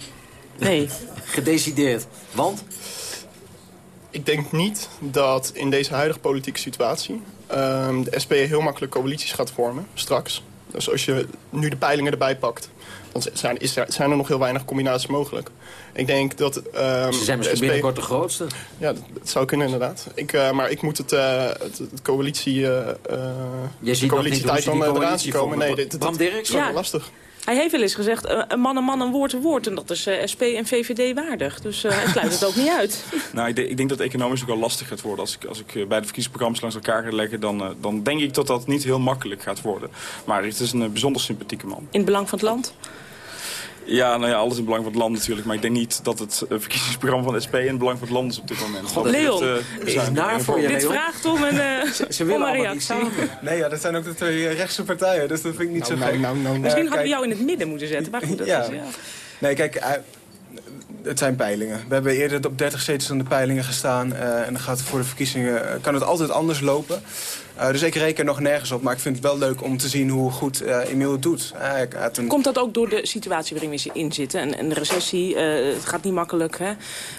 Nee.
Gedecideerd. Want?
Ik denk niet dat in deze huidige politieke situatie... ehm, de SP heel makkelijk coalities gaat vormen, straks. Dus als je nu de peilingen erbij pakt... dan zijn, is er, zijn er nog heel weinig combinaties mogelijk. Ik denk dat... ehm,
Ze zijn
de
misschien
SP
binnenkort de grootste.
Ja, dat, dat zou kunnen inderdaad. Ik, eh, maar ik moet het, eh, het, het coalitie... eh eh,
Je ziet
de coalitietijd dan eraan komen. Nee, dit, dit,
Bram
dit
Dirks?
is wel
Ja.
lastig.
Hij heeft wel eens gezegd, eh, een man een man, een woord een woord. En dat is eh, SP en VVD waardig. Dus eh, hij sluit het ook niet uit.
Nou, ik, denk, ik denk dat economisch ook wel lastig gaat worden. Als ik, als ik eh, bij de verkiezingsprogramma's langs elkaar ga leggen... Dan, dan denk ik dat dat niet heel makkelijk gaat worden. Maar het is een bijzonder sympathieke man.
In het belang van het land.
Ja, nou ja, alles in het belang van het land natuurlijk. Maar ik denk niet dat het eh, verkiezingsprogramma van de SP in het belang van het land is op dit moment.
God,
Dat
Leon,
eh,
is
zijn-
naar voor je,
Dit vraagt om een, eh,
Ze
om
willen
een reactie.
Nee, ja, dat zijn ook de twee eh, rechtse partijen, dus dat vind ik niet zo
Nou,
gek.
nou, nou, nou.
Misschien
Eh,
hadden we jou in het midden moeten zetten. Maar goed, dat
Ja.
is, ja.
Nee, kijk, eh, het zijn peilingen. We hebben eerder op 30 zetels aan de peilingen gestaan. eh, en dan gaat het voor de verkiezingen, eh, kan het altijd anders lopen. Eh, dus ik reken er nog nergens op. Maar ik vind het wel leuk om te zien hoe goed Emiel het doet. Een...
Komt dat ook door de situatie waarin we in zitten? En, en de recessie, het gaat niet makkelijk. Hè?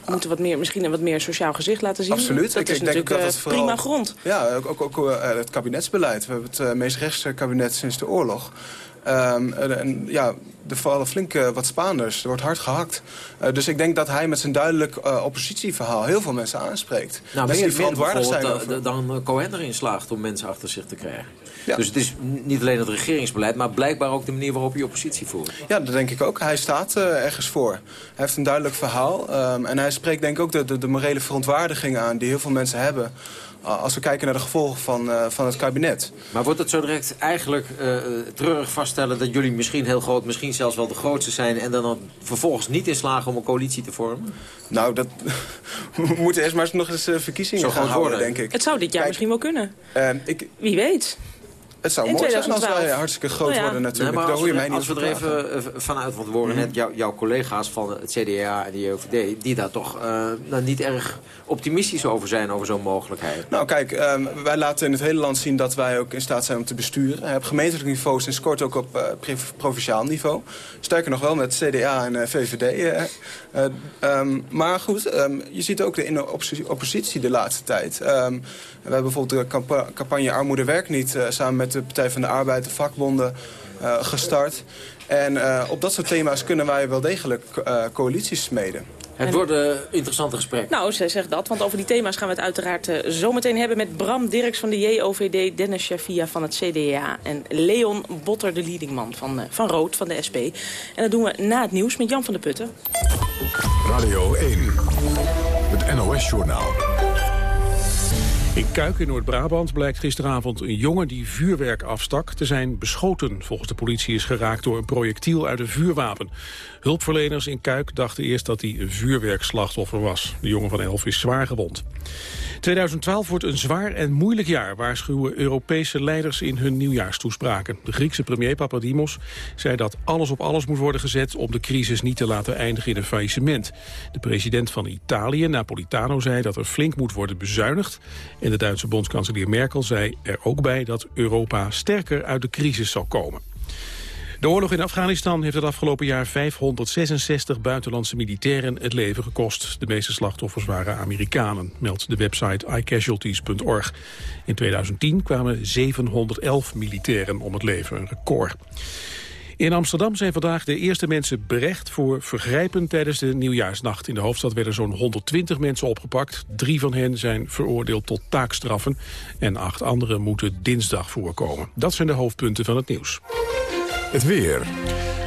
We moeten wat meer, misschien een wat meer sociaal gezicht laten zien.
Absoluut.
Dat
Ik-
is
ik denk
natuurlijk
dat het vooral-
prima grond.
Ja, ook, ook, ook het kabinetsbeleid. We hebben het meest rechtse kabinet sinds de oorlog. Ehm, en, ja, er vallen flink eh, wat Spaanders. Er wordt hard gehakt. Eh, dus ik denk dat hij met zijn duidelijk eh, oppositieverhaal heel veel mensen aanspreekt.
Nou, meer,
die zijn over...
dan Cohen erin slaagt om mensen achter zich te krijgen.
Ja.
Dus het is niet alleen het regeringsbeleid, maar blijkbaar ook de manier waarop je oppositie voert.
Ja, dat denk ik ook. Hij staat ergens voor. Hij heeft een duidelijk verhaal. ehm, en hij spreekt denk ik ook de, de, de morele verontwaardiging aan... die heel veel mensen hebben... uh, als we kijken naar de gevolgen van, uh, van het kabinet.
Maar wordt het zo direct eigenlijk uh, treurig vaststellen... dat jullie misschien heel groot, misschien zelfs wel de grootste zijn... en dan, dan vervolgens niet in slagen om een coalitie te vormen?
Nou, dat... we moeten eerst maar eens nog eens verkiezingen
Zo
gaan
worden.
denk ik.
Het zou dit jaar
Kijk,
misschien wel kunnen.
Uh, ik,
Wie weet.
Het zou
In
mooi zijn als
2012.
wij hartstikke groot
Nou ja.
worden natuurlijk.
Nee, maar als we,
mij niet
als we er even eh, vanuit, want we horen
Mhm.
net jou- jouw collega's van het CDA en de JOVD... die daar toch eh, nou, niet erg optimistisch over zijn, over zo'n mogelijkheid.
Nou kijk, ehm, wij laten in het hele land zien dat wij ook in staat zijn om te besturen. Eh, Op gemeentelijk niveau sinds kort ook op eh, provinciaal niveau. Sterker nog wel met CDA en eh, VVD. eh, eh, ehm, maar goed, ehm, je ziet ook de in oppositie de laatste tijd. Ehm, we hebben bijvoorbeeld de campa- campagne Armoede Werkt Niet... eh, samen met de Partij van de Arbeid, de vakbonden, eh, gestart. En eh, op dat soort thema's kunnen wij wel degelijk eh, coalities smeden.
Het wordt een interessante gesprek.
Nou, zij zegt dat, want over die thema's gaan we het uiteraard eh, zometeen hebben... met Bram Dirks van de JOVD, Dennis Shavia van het CDA... en Leon Botter, de leadingman van, van Rood, van de SP. En dat doen we na het nieuws met Jan van der Putten.
Radio 1, het NOS-journaal.
In Kuik in Noord-Brabant blijkt gisteravond een jongen die vuurwerk afstak te zijn beschoten. Volgens de politie is geraakt door een projectiel uit een vuurwapen. Hulpverleners in Kuik dachten eerst dat hij een vuurwerkslachtoffer was. De jongen van 11 is zwaar gewond. 2012 wordt een zwaar en moeilijk jaar, waarschuwen Europese leiders in hun nieuwjaarstoespraken. De Griekse premier Papadimos zei dat alles op alles moet worden gezet om de crisis niet te laten eindigen in een faillissement. De president van Italië, Napolitano, zei dat er flink moet worden bezuinigd. En de Duitse bondskanselier Merkel zei er ook bij dat Europa sterker uit de crisis zal komen. De oorlog in Afghanistan heeft het afgelopen jaar 566 buitenlandse militairen het leven gekost. De meeste slachtoffers waren Amerikanen, meldt de website iCasualties.org. In 2010 kwamen 711 militairen om het leven, een record. In Amsterdam zijn vandaag de eerste mensen berecht voor vergrijpen tijdens de nieuwjaarsnacht. In de hoofdstad werden zo'n 120 mensen opgepakt. Drie van hen zijn veroordeeld tot taakstraffen en acht anderen moeten dinsdag voorkomen. Dat zijn de hoofdpunten van het nieuws.
Het weer.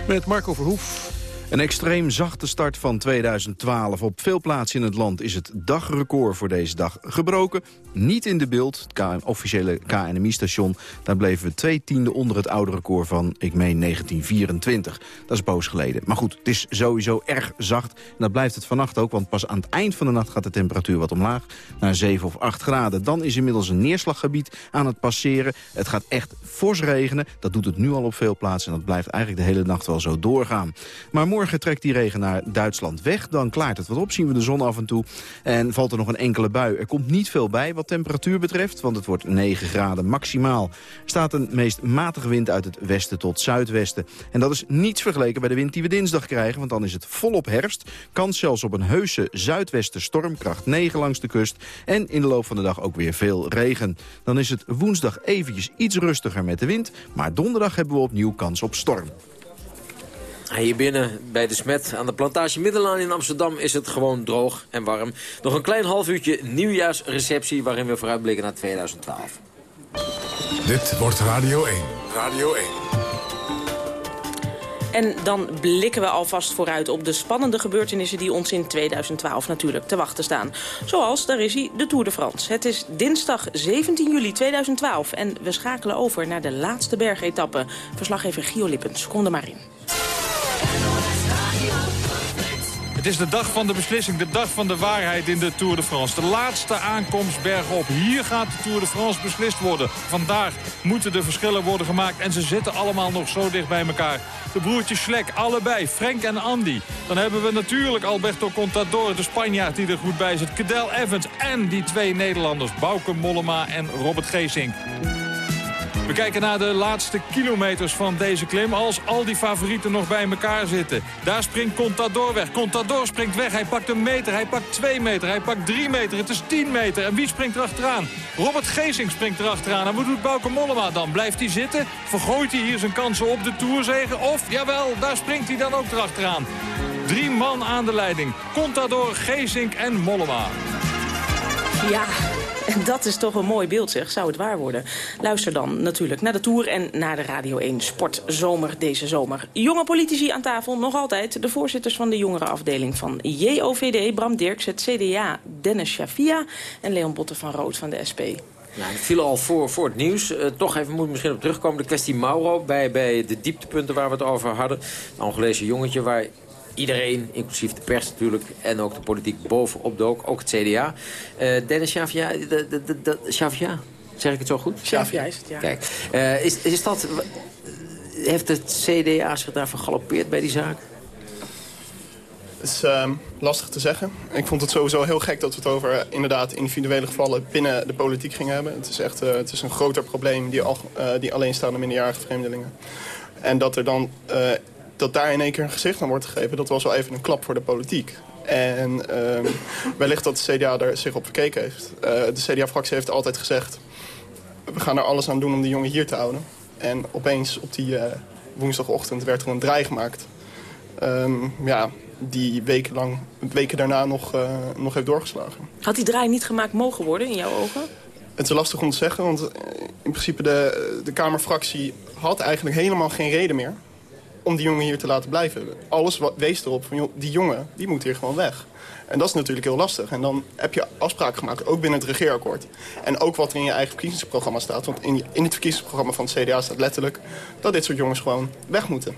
Met Marco Verhoef.
Een extreem zachte start van 2012. Op veel plaatsen in het land is het dagrecord voor deze dag gebroken. Niet in de beeld, het officiële KNMI-station. Daar bleven we twee tienden onder het oude record van, ik meen, 1924. Dat is boos geleden. Maar goed, het is sowieso erg zacht. En dat blijft het vannacht ook, want pas aan het eind van de nacht gaat de temperatuur wat omlaag. Naar 7 of 8 graden. Dan is inmiddels een neerslaggebied aan het passeren. Het gaat echt fors regenen. Dat doet het nu al op veel plaatsen. En dat blijft eigenlijk de hele nacht wel zo doorgaan. Maar morgen trekt die regen naar Duitsland weg. Dan klaart het wat op, zien we de zon af en toe. En valt er nog een enkele bui. Er komt niet veel bij wat temperatuur betreft, want het wordt 9 graden maximaal. Staat een meest matige wind uit het westen tot zuidwesten. En dat is niets vergeleken bij de wind die we dinsdag krijgen, want dan is het volop herfst. Kans zelfs op een heuse zuidwesten stormkracht 9 langs de kust. En in de loop van de dag ook weer veel regen. Dan is het woensdag eventjes iets rustiger met de wind. Maar donderdag hebben we opnieuw kans op storm.
Hier binnen bij de Smet aan de plantage Middelaan in Amsterdam is het gewoon droog en warm. Nog een klein half uurtje nieuwjaarsreceptie waarin we vooruitblikken naar 2012.
Dit wordt Radio 1. Radio 1.
En dan blikken we alvast vooruit op de spannende gebeurtenissen... die ons in 2012 natuurlijk te wachten staan. Zoals, daar is hij, de Tour de France. Het is dinsdag 17 juli 2012 en we schakelen over naar de laatste bergetappe. Verslaggever Gio Lippens, kom er maar in.
Het is de dag van de beslissing, de dag van de waarheid in de Tour de France. De laatste aankomst bergop. Hier gaat de Tour de France beslist worden. Vandaag moeten de verschillen worden gemaakt en ze zitten allemaal nog zo dicht bij elkaar. De broertjes Schlek, allebei, Frank en Andy. Dan hebben we natuurlijk Alberto Contador, de Spanjaard die er goed bij zit. Cadel Evans en die twee Nederlanders, Bauke Mollema en Robert Geesink. We kijken naar de laatste kilometers van deze klim. Als al die favorieten nog bij elkaar zitten. Daar springt Contador weg. Contador springt weg. Hij pakt een meter. Hij pakt twee meter. Hij pakt drie meter. Het is tien meter. En wie springt er achteraan? Robert Geesing springt er achteraan. En wat doet Bauke Mollema dan? Blijft hij zitten? Vergooit hij hier zijn kansen op de Tourzegen? Of, jawel, daar springt hij dan ook erachteraan. Drie man aan de leiding. Contador, Geesink en Mollema.
Ja, dat is toch een mooi beeld zeg, zou het waar worden. Luister dan natuurlijk naar de Tour en naar de Radio 1 Sportzomer deze zomer. Jonge politici aan tafel, nog altijd. De voorzitters van de jongerenafdeling van JOVD, Bram Dirks, het CDA, Dennis Shavia en Leon Botten van Rood van de SP.
Nou, viel al voor, voor het nieuws. Uh, toch even moet misschien op terugkomen. De kwestie Mauro bij, bij de dieptepunten waar we het over hadden. Een Angolese jongetje waar iedereen, inclusief de pers natuurlijk... en ook de politiek bovenop dook, ook het CDA. Uh, Dennis Xavier, de, de, de, de, Xavier, Zeg ik het zo goed?
Shafia is het, ja.
Kijk, eh, is, is dat... Heeft het CDA zich daar vergalopeerd bij die zaak?
Het is ehm, lastig te zeggen. Ik vond het sowieso heel gek dat we het over eh, inderdaad individuele gevallen binnen de politiek gingen hebben. Het is echt eh, het is een groter probleem, die, al, eh, die alleenstaande minderjarige vreemdelingen. En dat er dan eh, dat daar in één keer een gezicht aan wordt gegeven, dat was wel even een klap voor de politiek. En ehm, wellicht dat de CDA er zich op verkeken heeft. Eh, de CDA-fractie heeft altijd gezegd, we gaan er alles aan doen om die jongen hier te houden. En opeens op die eh, woensdagochtend werd er een draai gemaakt. Ehm, ja, die weken, lang, weken daarna nog, eh, nog heeft doorgeslagen.
Had die draai niet gemaakt mogen worden in jouw ogen?
Het is lastig om te zeggen, want in principe de, de Kamerfractie had eigenlijk helemaal geen reden meer om die jongen hier te laten blijven. Alles wees erop van, die jongen, die moet hier gewoon weg. En dat is natuurlijk heel lastig. En dan heb je afspraken gemaakt, ook binnen het regeerakkoord. En ook wat er in je eigen verkiezingsprogramma staat. Want in, in het verkiezingsprogramma van het CDA staat letterlijk... dat dit soort jongens gewoon weg moeten.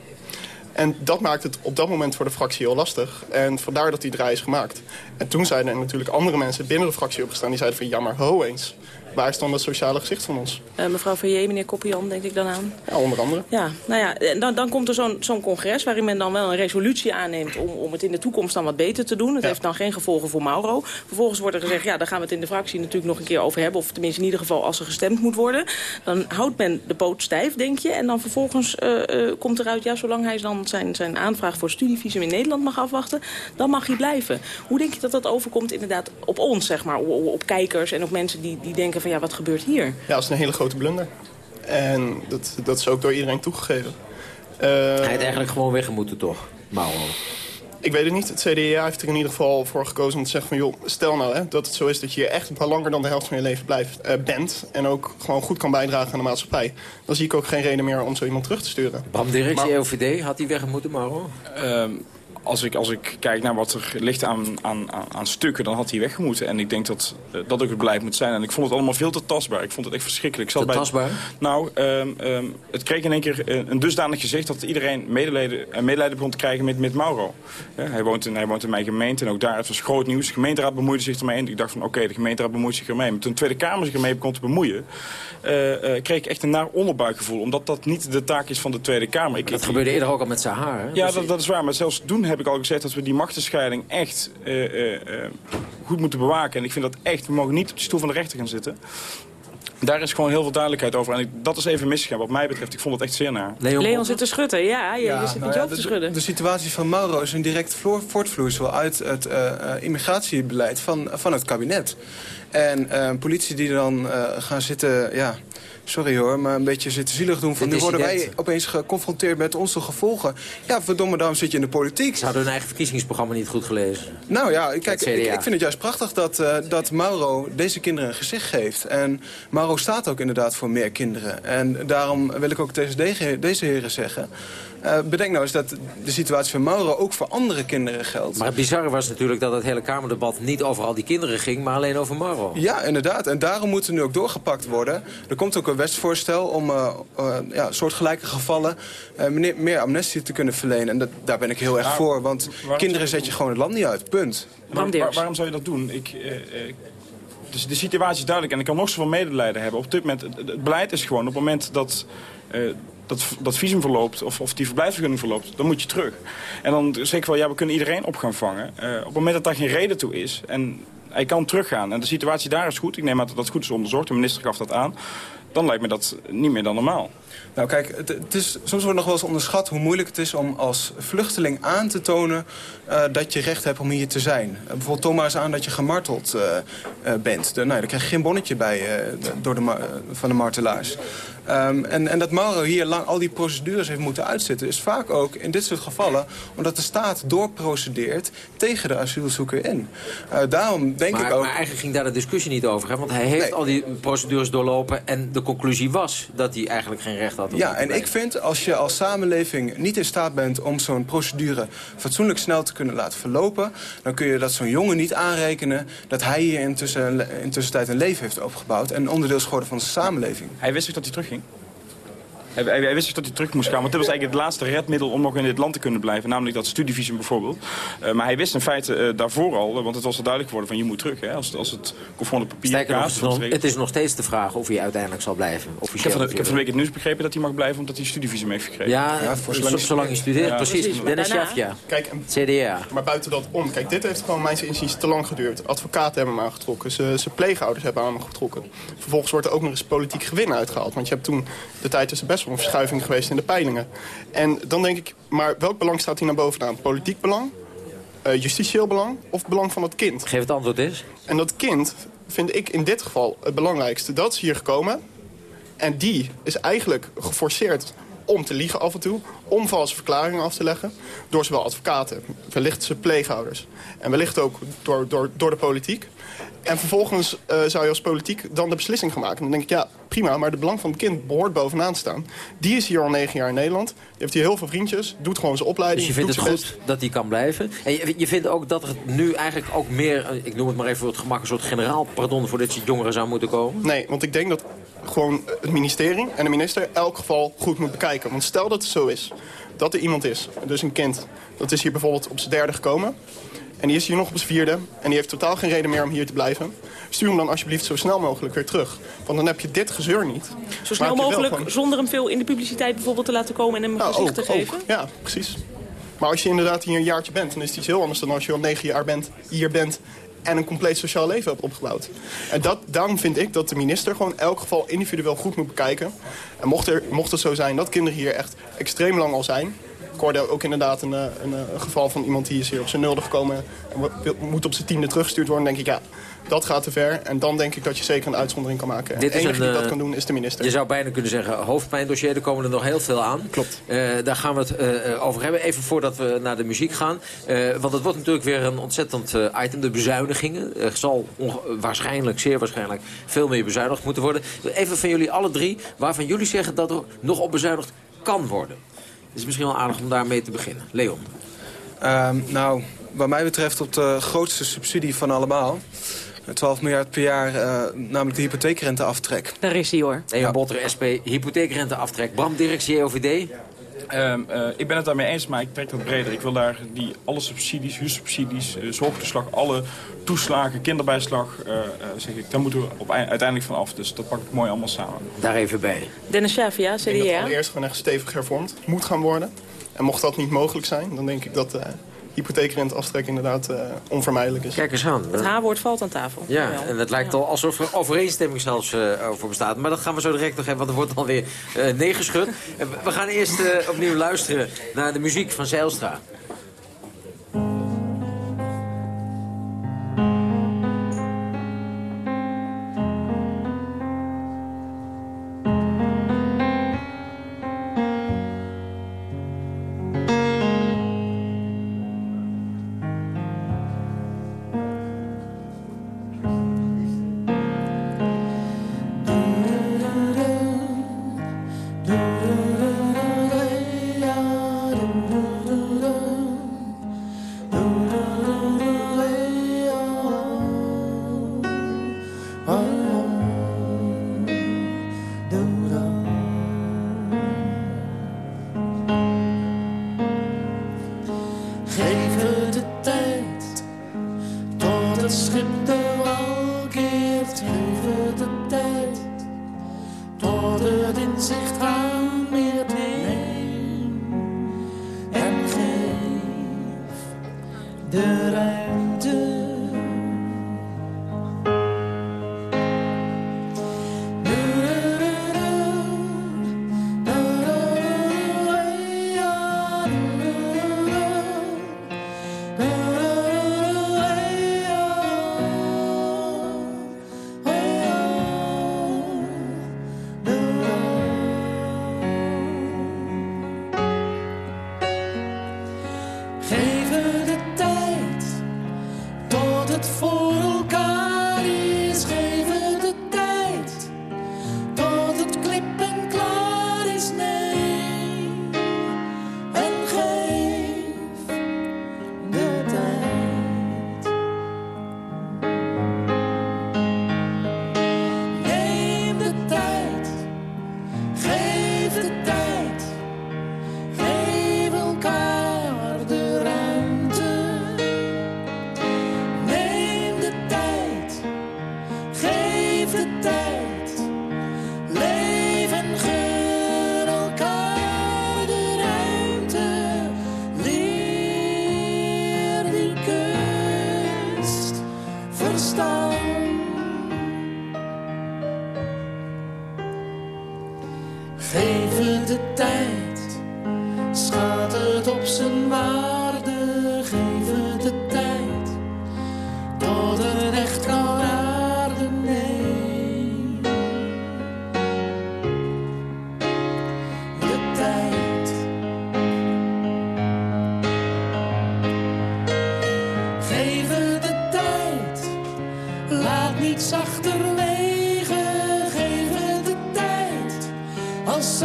En dat maakt het op dat moment voor de fractie heel lastig. En vandaar dat die draai is gemaakt. En toen zijn er natuurlijk andere mensen binnen de fractie opgestaan... die zeiden van, ja maar ho eens. Waar is dan dat sociale gezicht van ons?
Eh, mevrouw Verjee, meneer Koppian, denk ik dan aan.
Ja, onder andere.
Ja, nou ja, en dan, dan komt er zo'n zo'n congres waarin men dan wel een resolutie aanneemt om, om het in de toekomst dan wat beter te doen. Het heeft dan geen gevolgen voor Mauro. Vervolgens wordt er gezegd, ja, daar gaan we het in de fractie natuurlijk nog een keer over hebben. Of tenminste in ieder geval als er gestemd moet worden. Dan houdt men de poot stijf, denk je. En dan vervolgens uh, uh, komt eruit, ja, zolang hij dan zijn, zijn aanvraag voor studievisum in Nederland mag afwachten, dan mag hij blijven. Hoe denk je dat dat overkomt inderdaad op ons, zeg maar, op, op kijkers en op mensen die, die denken van, ja, wat gebeurt hier?
Ja, dat is een hele grote blunder. En dat, dat is ook door iedereen toegegeven. Uh,
Hij had eigenlijk gewoon weg moeten, toch, Mauro?
Ik weet het niet. Het CDA heeft er in ieder geval voor gekozen om te zeggen van... joh, stel nou hè, dat het zo is dat je hier echt een paar langer dan de helft van je leven blijft, uh, bent... en ook gewoon goed kan bijdragen aan de maatschappij... dan zie ik ook geen reden meer om zo iemand terug te sturen.
Bram directie maar... EOVD, had hij weg moeten, Mauro?
Uh, als ik, als ik kijk naar wat er ligt aan, aan, aan stukken, dan had hij weggemoeten. En ik denk dat dat ook het beleid moet zijn. En ik vond het allemaal veel te tastbaar. Ik vond het echt verschrikkelijk.
Te bij, tastbaar?
Nou, um, um, het kreeg in één keer een dusdanig gezicht... dat iedereen medelijden, medelijden begon te krijgen met, met Mauro. Ja, hij, woont in, hij woont in mijn gemeente en ook daar, het was groot nieuws. De gemeenteraad bemoeide zich ermee. En ik dacht van, oké, okay, de gemeenteraad bemoeit zich ermee. Maar toen de Tweede Kamer zich ermee begon te bemoeien... Uh, uh, kreeg ik echt een naar onderbuikgevoel. Omdat dat niet de taak is van de Tweede Kamer. Ik,
dat ik, gebeurde eerder ook al met Sahar, hè?
Ja, dat, dat is waar. Maar zelfs toen heb ik al gezegd dat we die machtenscheiding echt uh, uh, goed moeten bewaken. En ik vind dat echt, we mogen niet op de stoel van de rechter gaan zitten. Daar is gewoon heel veel duidelijkheid over. En ik, dat is even misgegaan wat mij betreft. Ik vond het echt zeer naar.
Leon, Leon zit te schudden, ja. Je, ja, je zit nou ja, te schudden.
De situatie van Mauro is een direct voortvloeisel uit het uh, immigratiebeleid van, van het kabinet. En uh, politie die dan gaan zitten... Ja, sorry hoor, maar een beetje zitten zielig doen. Van, nu worden wij opeens geconfronteerd met onze gevolgen. Ja, verdomme, daarom zit je in de politiek.
Ze hadden hun eigen verkiezingsprogramma niet goed gelezen.
Nou ja, kijk, ik, ik, vind het juist prachtig dat, uh, dat Mauro deze kinderen een gezicht geeft. En Mauro staat ook inderdaad voor meer kinderen. En daarom wil ik ook tegen deze, deze heren zeggen... Uh, bedenk nou eens dat de situatie van Mauro ook voor andere kinderen geldt.
Maar het bizarre was natuurlijk dat het hele Kamerdebat niet over al die kinderen ging, maar alleen over Mauro.
Ja, inderdaad. En daarom moet er nu ook doorgepakt worden. Er komt ook een wetsvoorstel om uh, uh, ja, soortgelijke gevallen meer, meer, amnestie te kunnen verlenen. En dat, daar ben ik heel erg nou, voor, want kinderen zet je gewoon het land niet uit. Punt.
Maar, waar, waarom zou je dat doen? Ik... Dus de situatie is duidelijk en ik kan nog zoveel medelijden hebben. Op dit moment, het, het beleid is gewoon op het moment dat uh, dat, dat visum verloopt of, of die verblijfsvergunning verloopt, dan moet je terug. En dan zeg ik wel, ja, we kunnen iedereen op gaan vangen. Uh, op het moment dat daar geen reden toe is en hij kan teruggaan en de situatie daar is goed, ik neem aan dat dat goed is onderzocht, de minister gaf dat aan, dan lijkt me dat niet meer dan normaal.
Nou kijk, het, is, soms wordt nog wel eens onderschat hoe moeilijk het is om als vluchteling aan te tonen uh, dat je recht hebt om hier te zijn. Uh, bijvoorbeeld toon maar eens aan dat je gemarteld uh, bent. De, nou, daar krijg je geen bonnetje bij door de van de martelaars. Um, en, en dat Mauro hier lang al die procedures heeft moeten uitzitten... is vaak ook in dit soort gevallen omdat de staat doorprocedeert tegen de asielzoeker in. Uh, daarom denk
maar,
ik ook...
Maar eigenlijk ging daar de discussie niet over, hè? want hij heeft nee. al die procedures doorlopen... en de conclusie was dat hij eigenlijk geen recht had.
Ja, en ik vind als je als samenleving niet in staat bent om zo'n procedure fatsoenlijk snel te kunnen laten verlopen... dan kun je dat zo'n jongen niet aanrekenen dat hij hier intussen, intussen tijd een leven heeft opgebouwd... en onderdeel is geworden van de samenleving.
Hij wist ook dat hij terugging? Hij, hij, hij wist dus dat hij terug moest gaan. Want dit was eigenlijk het laatste redmiddel om nog in dit land te kunnen blijven. Namelijk dat studievisum bijvoorbeeld. Uh, maar hij wist in feite uh, daarvoor al, want het was al duidelijk geworden van je moet terug. Hè, als, als het conform de papier
Sterker nog, het is nog steeds de vraag of hij uiteindelijk zal blijven.
Ik heb, van, ik heb van de week het nieuws begrepen dat hij mag blijven omdat hij studievisum heeft gekregen.
Ja, ja voor zolang, zolang hij studeert. Ja. Precies, precies. Dennis ja.
Kijk,
CDA.
Maar buiten dat om. Kijk, dit heeft gewoon mijn inziens te lang geduurd. Advocaten hebben hem aangetrokken. Zijn pleegouders hebben hem getrokken. Vervolgens wordt er ook nog eens politiek gewin uitgehaald. Want je hebt toen de tijd tussen best een verschuiving geweest in de peilingen. En dan denk ik, maar welk belang staat hier naar bovenaan? Politiek belang? Uh, justitieel belang of belang van het kind?
Geef het antwoord eens.
En dat kind vind ik in dit geval het belangrijkste. Dat is hier gekomen. En die is eigenlijk geforceerd om te liegen af en toe. Om valse verklaringen af te leggen. Door zowel advocaten, wellicht zijn pleegouders. En wellicht ook door, door, door de politiek. En vervolgens uh, zou je als politiek dan de beslissing gaan maken. Dan denk ik, ja, prima, maar de belang van het kind behoort bovenaan te staan. Die is hier al negen jaar in Nederland. Die heeft hier heel veel vriendjes, doet gewoon zijn opleiding.
Dus je vindt het goed dat hij kan blijven. En je, je, vindt ook dat er nu eigenlijk ook meer, eh, ik noem het maar even voor het gemak... een soort generaal pardon voor dit soort jongeren zou moeten komen?
Nee, want ik denk dat gewoon het ministerie en de minister elk geval goed moet bekijken. Want stel dat het zo is, dat er iemand is, dus een kind... dat is hier bijvoorbeeld op zijn derde gekomen... En die is hier nog op zijn vierde. En die heeft totaal geen reden meer om hier te blijven. Stuur hem dan alsjeblieft zo snel mogelijk weer terug. Want dan heb je dit gezeur niet.
Zo snel mogelijk, zonder hem veel in de publiciteit bijvoorbeeld te laten komen... en hem een nou, gezicht te geven?
Ja, precies. Maar als je inderdaad hier een jaartje bent... dan is het iets heel anders dan als je al negen jaar bent, hier bent en een compleet sociaal leven hebt opgebouwd. En dat, daarom vind ik dat de minister gewoon elk geval individueel goed moet bekijken. En mocht, er, mocht het zo zijn dat kinderen hier echt extreem lang al zijn... Ik hoorde ook inderdaad een, eh, een, eh, een, geval van iemand die is hier op zijn nulde gekomen... en moet op zijn tiende teruggestuurd worden. Dan denk ik, ja, dat gaat te ver. En dan denk ik dat je zeker een uitzondering kan maken. Dit de enige die dat eh, kan doen is de minister.
Je zou bijna kunnen zeggen hoofdpijndossier. Er komen er nog heel veel aan.
Klopt.
daar gaan we het over hebben. Even voordat we naar de muziek gaan. want het wordt natuurlijk weer een ontzettend item. De bezuinigingen. Er zal waarschijnlijk, zeer waarschijnlijk, veel meer bezuinigd moeten worden. Even van jullie alle drie. Waarvan jullie zeggen dat er nog op bezuinigd kan worden. Het is misschien wel aardig om daarmee te beginnen. Leon.
Um, nou, wat mij betreft op de grootste subsidie van allemaal. 12 miljard per jaar, uh, namelijk de hypotheekrenteaftrek.
Daar is hij hoor.
Eén ja. Botter, SP, hypotheekrenteaftrek. Bram Dirks, JOVD.
Um, uh, ik ben het daarmee eens, maar ik trek dat breder. Ik wil daar die alle subsidies, huursubsidies, uh, zorgtoeslag, alle toeslagen, kinderbijslag, uh, zeg ik, daar moeten we op, uiteindelijk van af. Dus dat pak ik mooi allemaal samen.
Daar even bij.
Dennis Schaaf, CDA. Ik
denk dat allereerst gewoon echt stevig hervormd moet gaan worden. En mocht dat niet mogelijk zijn, dan denk ik dat hypotheekrenteaftrek inderdaad uh, onvermijdelijk is.
Kijk eens aan.
Het H-woord valt aan tafel.
Ja, en het lijkt al alsof er overeenstemming zelfs uh, over bestaat. Maar dat gaan we zo direct nog even, want er wordt alweer uh, neergeschud. we gaan eerst opnieuw luisteren naar de muziek van Zeilstra.
ruimte. Als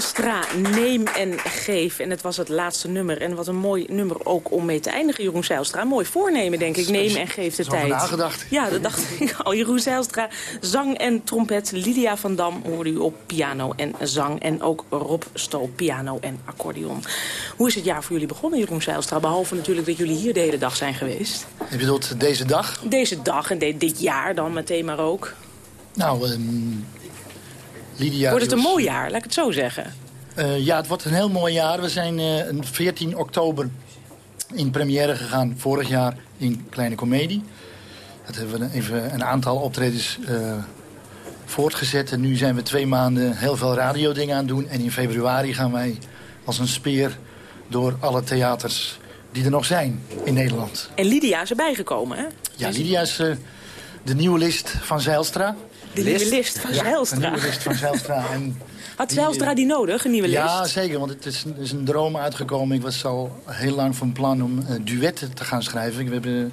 Zijlstra, neem en geef. En het was het laatste nummer. En wat een mooi nummer ook om mee te eindigen, Jeroen Zijlstra. Mooi voornemen, denk ik. Neem en geef de
over
tijd.
nagedacht.
Ja, dat dacht ik al. Jeroen Zijlstra, zang en trompet. Lydia van Dam hoorde u op piano en zang. En ook Rob Stol, piano en accordeon. Hoe is het jaar voor jullie begonnen, Jeroen Zijlstra? Behalve natuurlijk dat jullie hier de hele dag zijn geweest.
Je bedoelt deze dag?
Deze dag en dit jaar dan meteen maar ook.
Nou, ehm, Lydia...
Wordt het een
was-
mooi jaar, laat ik het zo zeggen.
Eh, ja, het wordt een heel mooi jaar. We zijn eh, een 14 oktober in première gegaan vorig jaar in Kleine Comedie. Dat hebben we even een aantal optredens eh, voortgezet. En nu zijn we twee maanden heel veel radiodingen aan het doen. En in februari gaan wij als een speer door alle theaters die er nog zijn in Nederland.
En Lydia is erbij gekomen, hè?
Ja, Lydia is eh, de nieuwe list van Zeilstra.
De nieuwe list van
Ja,
Zijlstra.
de nieuwe list van Zeilstra. En
Had Zijlstra die nodig, een nieuwe
Ja,
list?
zeker, want het is, is een droom uitgekomen. Ik was al heel lang van plan om eh, duetten te gaan schrijven. We hebben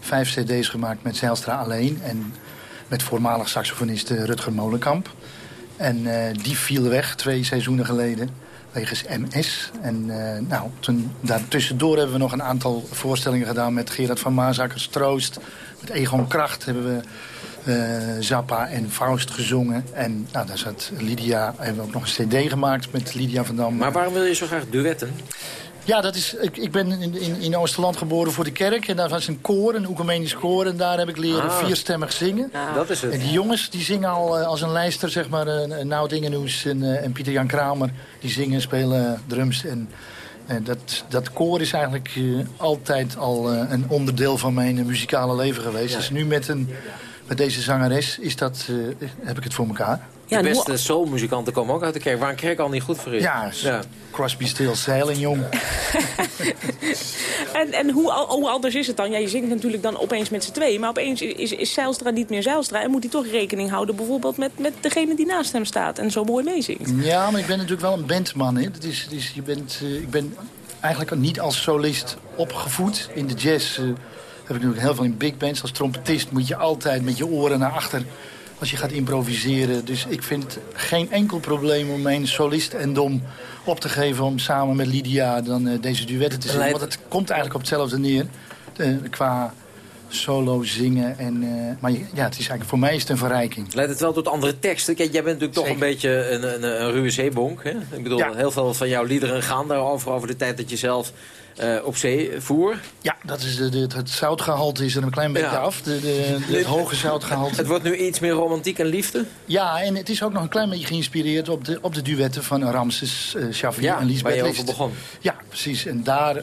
vijf cd's gemaakt met Zijlstra alleen... en met voormalig saxofonist eh, Rutger Molenkamp. En eh, die viel weg twee seizoenen geleden wegens MS. En eh, nou, toen, daartussendoor hebben we nog een aantal voorstellingen gedaan... met Gerard van Maasakkers Troost, met Egon Kracht hebben we... eh, Zappa en Faust gezongen. En nou, daar zat Lydia, hebben we ook nog een cd gemaakt met Lydia van Dam.
Maar waarom wil je zo graag duetten?
Ja, dat is, ik, ik ben in, in, in Oosterland geboren voor de kerk. En daar was een koor, een oecumenisch koor. En daar heb ik leren
Ah.
vierstemmig zingen.
Dat is het.
En die jongens die zingen al eh, als een lijster, zeg maar. Uh, Nout Ingenhoes en, eh, en Pieter-Jan Kramer. Die zingen, spelen drums. En, en dat, dat koor is eigenlijk eh, altijd al eh, een onderdeel van mijn eh, muzikale leven geweest. Dus nu met, een, met deze zangeres is dat, eh, heb ik het voor elkaar.
de beste soulmuzikanten komen ook uit de kerk. Waar een kerk al niet goed voor is.
Ja, Crosby, Stills, Zeilen, jong.
En, en hoe, anders is het dan? Ja, je zingt natuurlijk dan opeens met z'n tweeën. Maar opeens is, is Zijlstra niet meer Zijlstra. En moet hij toch rekening houden bijvoorbeeld met, met degene die naast hem staat. En zo mooi meezingt.
Ja, maar ik ben natuurlijk wel een bandman. Hè. Dat is, is, je bent, eh, ik ben eigenlijk niet als solist opgevoed. In de jazz eh, heb ik natuurlijk heel veel in big bands. Als trompetist moet je altijd met je oren naar achter als je gaat improviseren. Dus ik vind het geen enkel probleem om mijn solist en dom op te geven... om samen met Lydia dan eh, deze duetten te zingen. Want het komt eigenlijk op hetzelfde neer. eh, qua solo zingen. En, eh, maar ja, het is eigenlijk, voor mij is het een verrijking.
Leidt het wel tot andere teksten? Kijk, jij bent natuurlijk toch een beetje een, een, een ruwe zeebonk. Hè? Ik bedoel,
Ja.
heel veel van jouw liederen gaan daarover, over de tijd dat je zelf eh, op zee voer.
Ja, dat is de, de- het zoutgehalte is er een klein beetje
Ja.
af. De, het hoge zoutgehalte.
Het wordt nu iets meer romantiek en liefde.
Ja, en het is ook nog een klein beetje geïnspireerd op de, op de duetten van Ramses uh,
Ja,
en
waar
Lisbeth List.
over begon.
Ja, precies. En daar,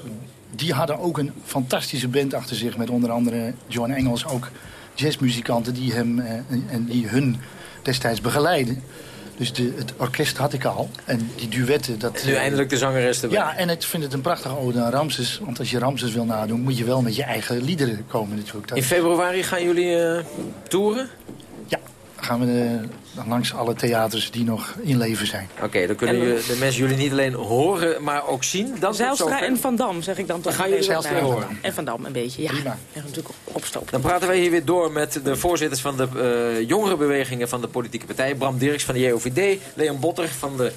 die hadden ook een fantastische band achter zich... met onder andere John Engels, ook jazzmuzikanten... die hem eh, en, en die hun destijds begeleiden. Dus de, het orkest had ik al. En die duetten... Dat,
En nu eindelijk de zangeres erbij.
Ja, en ik vind het een prachtige ode aan Ramses. Want als je Ramses wil nadoen, moet je wel met je eigen liederen komen natuurlijk. Dat
In februari gaan jullie eh, toeren?
Gaan we eh, langs alle theaters die nog in leven zijn.
Oké, dan kunnen
En-
jullie- de mensen jullie niet alleen horen, maar ook zien. Dan
Zijlstra en Van Dam, zeg ik dan toch.
Dan gaan jullie Zijlstra horen.
En Van Dam een beetje, ja. Prima. En natuurlijk opstopen.
Dan praten wij hier weer door met de voorzitters van de eh jongere bewegingen van de politieke partijen. Bram Dirks van de JOVD, Leon Botter van de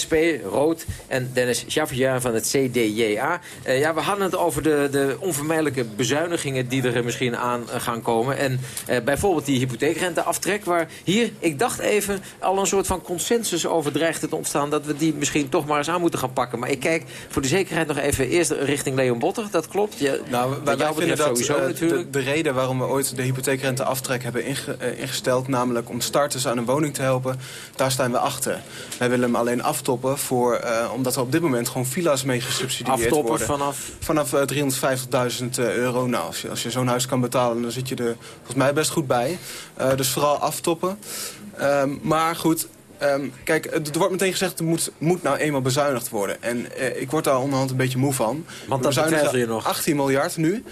SP, Rood en Dennis Javier van het CDJA. Eh, ja, we hadden het over de, de onvermijdelijke bezuinigingen die er misschien aan gaan komen. En eh, bijvoorbeeld die hypotheekrenteaftrek, waar hier, ik dacht even, al een soort van consensus over dreigt te ontstaan... dat we die misschien toch maar eens aan moeten gaan pakken. Maar ik kijk voor de zekerheid nog even eerst richting Leon Botter. Dat klopt. Ja,
Nou, wij,
jou
vinden dat
sowieso
eh,
natuurlijk.
de, de reden waarom we ooit de hypotheekrenteaftrek hebben inge- ingesteld... namelijk om starters aan een woning te helpen, daar staan we achter. Wij willen hem alleen aftoppen, voor, eh, omdat er op dit moment gewoon villa's mee gesubsidieerd
Aftoppen
worden.
vanaf?
Vanaf eh, 350.000 euro. Nou, als je, als je zo'n huis kan betalen, dan zit je er volgens mij best goed bij. Eh, dus vooral aftoppen. Ehm, maar goed, ehm, kijk, er wordt meteen gezegd... er moet, moet nou eenmaal bezuinigd worden. En eh, ik word daar onderhand een beetje moe van.
Want dat
bezuinigen
je nog.
18 miljard nu.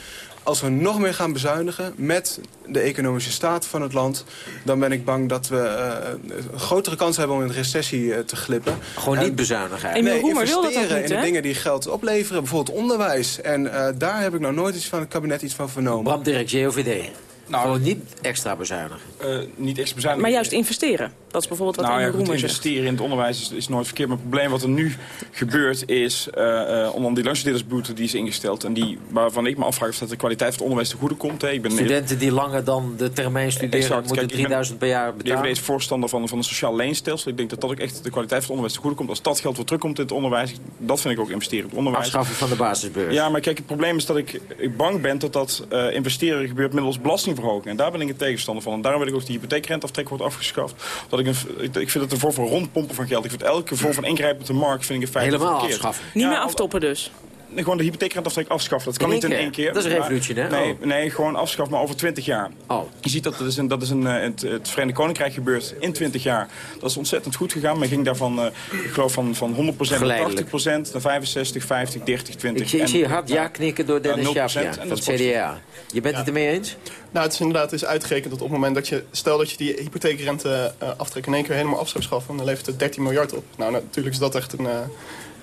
Als we nog meer gaan bezuinigen met de economische staat van het land... dan ben ik bang dat we eh, een grotere kans hebben om in een recessie eh, te glippen.
Gewoon
En-
niet bezuinigen.
Nee,
Roemer wil dat ook
investeren
niet,
in de
hè?
dingen die geld opleveren. Bijvoorbeeld onderwijs. En eh, daar heb ik nou nooit iets van het kabinet iets van vernomen.
Bram Dirk, JOVD. Gewoon niet extra bezuinigen.
Eh, niet extra bezuinigen.
Maar juist investeren. Dat is bijvoorbeeld wat
nou ja, goed, investeren in het onderwijs is, is nooit verkeerd. Maar het probleem wat er nu gebeurt is... eh eh, onder die lunchdealersboete die is ingesteld... en die, waarvan ik me afvraag of dat de kwaliteit van het onderwijs te goede komt. Hè. Ik ben
Studenten die langer dan de termijn studeren...
Exact.
moeten
Kijk, ik ben-
3000 per jaar betalen.
VVD is voorstander van, van een sociaal leenstelsel. Ik denk dat dat ook echt de kwaliteit van het onderwijs te goede komt. Als dat geld weer terugkomt in het onderwijs, dat vind ik ook investeren in het onderwijs.
Afschaffen van de basisbeurs.
Ja, maar kijk, het probleem is dat ik, ik bang ben dat dat eh, investeren gebeurt middels belastingverhoging. En daar ben ik een tegenstander van. En daarom wil ik ook dat die hypotheekrenteaftrek wordt afgeschaft. Dat ik, een, ik, ik vind het een vorm van rondpompen van geld. Ik vind elke vorm van ingrijpen op de markt vind ik in feite
Helemaal afschaffen.
Niet
Ja,
meer aftoppen dus.
Nee, gewoon de hypotheekrenteaftrek afschaffen. Dat kan
In
niet in
keer?
één keer.
Dat is een revolutie, hè?
Nee,
Oh.
nee, gewoon afschaffen, maar over 20 jaar.
Oh.
Je ziet dat dat is, een, dat is een, eh, het, het Verenigd Koninkrijk gebeurt in 20 jaar. Dat is ontzettend goed gegaan. Men ging daarvan, eh, ik geloof, van, van 100% naar
Geleidelijk.
80%, naar 65, 50, 30, 20.
Ik zie, ik
En-
zie hard ja knikken door Dennis
Ja, 0%
Schaafja
en
van het CDA. Je bent het ermee eens?
Nou, het is inderdaad het is uitgerekend dat op het moment dat je... stel dat je die hypotheekrente eh, aftrek in één keer helemaal af zou schaffen... dan levert het 13 miljard op. Nou, natuurlijk is dat echt een, eh,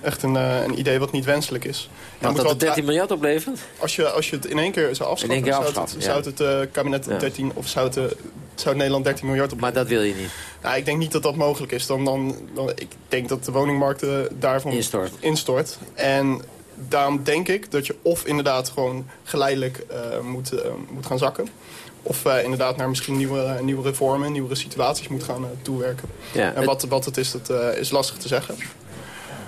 echt een, eh, een idee wat niet wenselijk is. Moet
dat het 13 miljard oplevert?
Als je, als je het in één keer zou afschaffen...
keer
zou
afschaffen,
het,
ja.
zou het eh, kabinet
Ja.
13 of zou, het, eh, zou Nederland 13 miljard op.
Maar dat wil je niet.
Nou, ik denk niet dat dat mogelijk is. Dan, dan, dan, ik denk dat de woningmarkt daarvan
Instort.
instort. En daarom denk ik dat je of inderdaad gewoon geleidelijk moet, moet gaan zakken. Of inderdaad naar misschien nieuwe, nieuwe reformen, nieuwere situaties moet gaan toewerken.
Ja,
en wat, wat het is, dat is lastig te zeggen.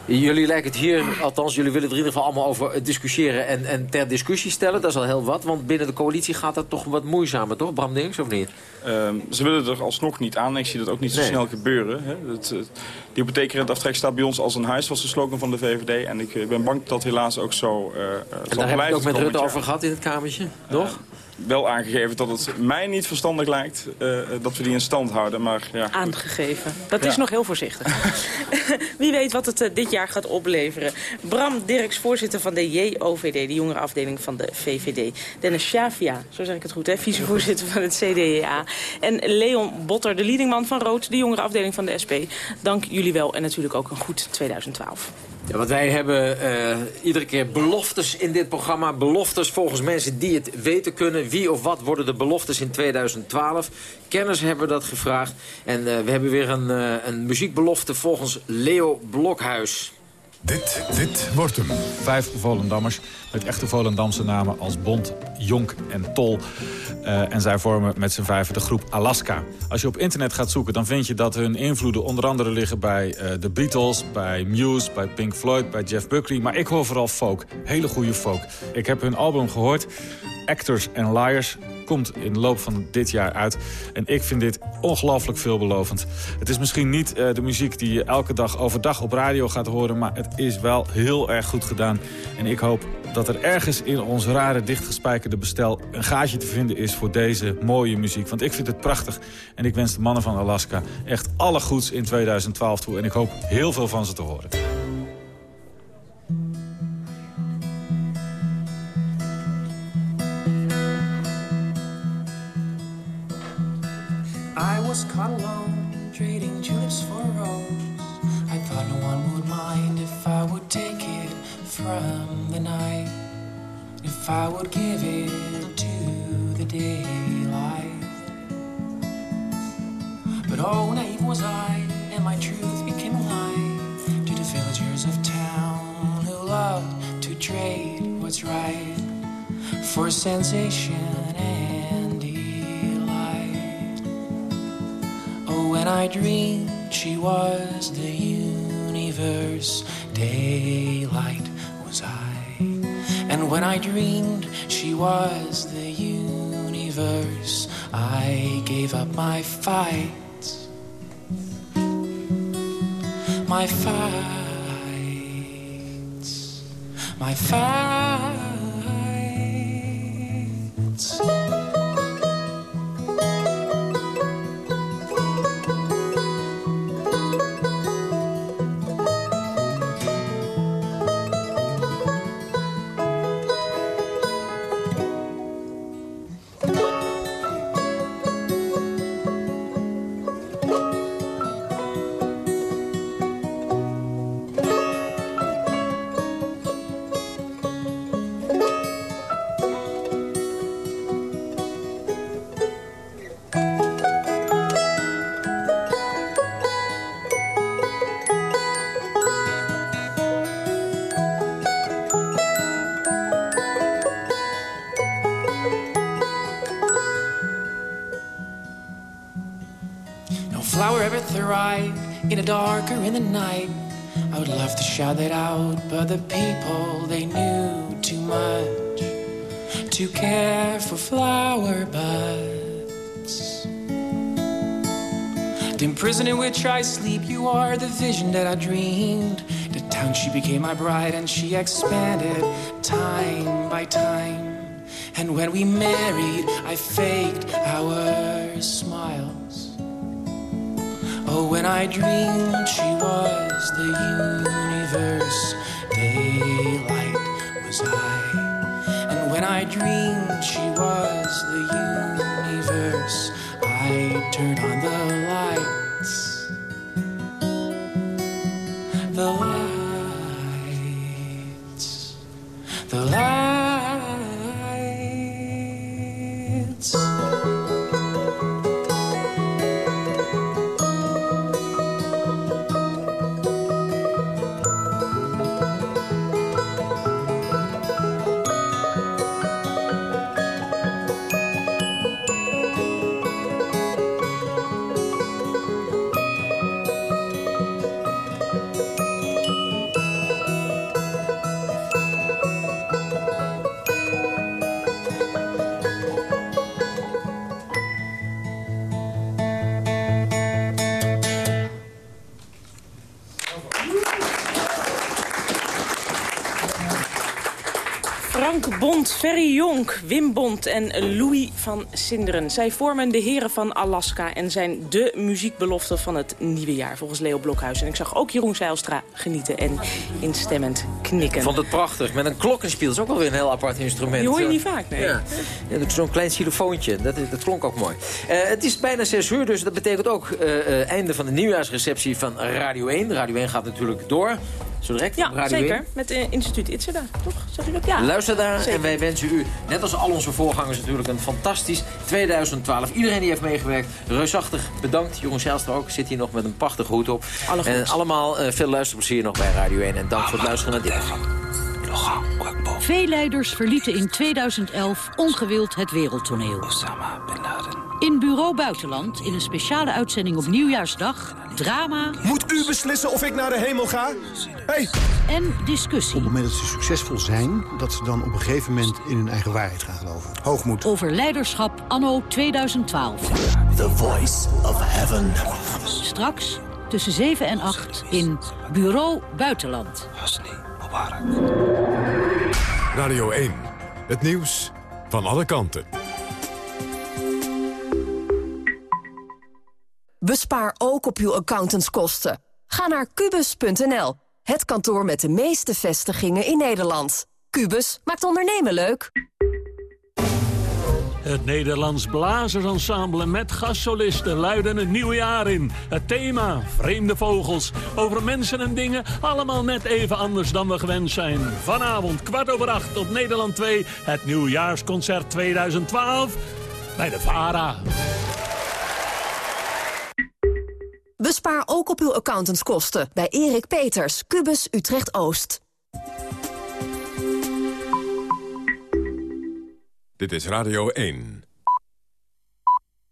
Jullie lijken het hier, althans jullie willen er in ieder geval allemaal over eh, discussiëren en, en ter discussie stellen. Dat is al heel wat, want binnen de coalitie gaat dat toch wat moeizamer, toch? Bram Dinks, of niet?
Ehm, ze willen er alsnog niet aan. Ik zie dat ook niet zo
Nee.
snel gebeuren. Hè. Het, het, die hypotheekrenteaftrek staat bij ons als een huis, was de slogan van de VVD. En ik eh, ben bang dat dat helaas ook zo zal
En daar heb ik
blijven
ook met
het
Rutte over gehad in het kamertje, toch?
Wel aangegeven dat het mij niet verstandig lijkt eh, dat we die in stand houden. Maar ja.
Aangegeven. Dat
Ja.
is nog heel voorzichtig. Wie weet wat het eh, dit jaar gaat opleveren. Bram Dirks, voorzitter van de JOVD, de jongere afdeling van de VVD. Dennis Shavia, zo zeg ik het goed, hè, vicevoorzitter van het CDA. En Leon Botter, de leadingman van Rood, de jongere afdeling van de SP. Dank jullie wel en natuurlijk ook een goed 2012.
Ja, want wij hebben eh, iedere keer beloftes in dit programma. Beloftes volgens mensen die het weten kunnen. Wie of wat worden de beloftes in 2012? Kenners hebben dat gevraagd. En eh, we hebben weer een, eh, een muziekbelofte volgens Leo Blokhuis.
Dit, dit wordt hem.
Vijf Volendammers met echte Volendamse namen als Bond, Jonk en Tol. Eh, en zij vormen met z'n vijven de groep Alaska. Als je op internet gaat zoeken, dan vind je dat hun invloeden onder andere liggen bij de Beatles, bij Muse, bij Pink Floyd, bij Jeff Buckley. Maar ik hoor vooral folk. Hele goede folk. Ik heb hun album gehoord, Actors and Liars. Komt in de loop van dit jaar uit. En ik vind dit ongelooflijk veelbelovend. Het is misschien niet eh, de muziek die je elke dag overdag op radio gaat horen... maar het is wel heel erg goed gedaan. En ik hoop dat er ergens in ons rare dichtgespijkerde bestel... een gaatje te vinden is voor deze mooie muziek. Want ik vind het prachtig. En ik wens de mannen van Alaska echt alle goeds in 2012 toe. En ik hoop heel veel van ze te horen.
Would give it to the daylight. But oh, naive was I, and my truth became a lie to the villagers of town who loved to trade what's right for sensation and delight. Oh, when I dreamed she was And when I dreamed she was the universe, I gave up my fight. My fights, my fights. No flower ever thrived in a dark or in the night. I would love to shout that out, but the people they knew too much to care for flower buds. Dim prison in which I sleep, you are the vision that I dreamed. The town she became my bride, and she expanded time by time. And when we married, I faked our smiles. Oh, when I dreamed she was the universe, daylight was I. And when I dreamed she was the universe, I turned on the lights. The lights. The lights.
Ferry Jonk, Wim Bond en Louis van Sinderen. Zij vormen de heren van Alaska en zijn de muziekbelofte van het nieuwe jaar, volgens Leo Blokhuis. En ik zag ook Jeroen Zeilstra genieten en instemmend knikken.
Ik vond het prachtig. Met een klokkenspiel. Dat is ook wel weer een heel apart instrument.
Die hoor je niet vaak, nee.
Ja, ja zo'n klein xylofoontje. Dat, dat klonk ook mooi. Eh, het is bijna 6 uur, dus dat betekent ook eh, eh, einde van de nieuwjaarsreceptie van Radio 1. Radio 1 gaat natuurlijk door. Zo direct
Ja,
Radio
zeker.
1.
Met uh, instituut Itzerda, toch? Zeg ik dat? Ja.
Luister daar
Zeker.
en wij wensen u, net als al onze voorgangers natuurlijk, een fantastisch 2012. Iedereen die heeft meegewerkt, reusachtig bedankt. Jeroen Zijlstra ook, zit hier nog met een prachtige hoed op.
Alle
en allemaal eh, veel luisterplezier nog bij Radio 1. En dank voor het luisteren naar dit.
Veel leiders verlieten in 2011 ongewild het wereldtoneel. In Bureau Buitenland, in een speciale uitzending op Nieuwjaarsdag, drama...
Moet u beslissen of ik naar de hemel ga? Hé, hey,
en discussie.
Op het moment dat ze succesvol zijn, dat ze dan op een gegeven moment in hun eigen waarheid gaan geloven. Hoogmoed.
Over leiderschap anno 2012.
The voice of heaven.
Straks tussen 7 en 8 in Bureau Buitenland.
Radio 1. Het nieuws van alle kanten.
Bespaar ook op uw accountantskosten. Ga naar kubus.nl, het kantoor met de meeste vestigingen in Nederland. Kubus maakt ondernemen leuk.
Het Nederlands Blazersensemble met gastsolisten luiden het nieuwe jaar in. Het thema, vreemde vogels, over mensen en dingen, allemaal net even anders dan we gewend zijn. Vanavond kwart over acht op Nederland 2, het nieuwjaarsconcert 2012 bij de VARA.
Bespaar ook op uw accountantskosten bij Erik Peters, Kubus Utrecht Oost.
Dit is Radio 1.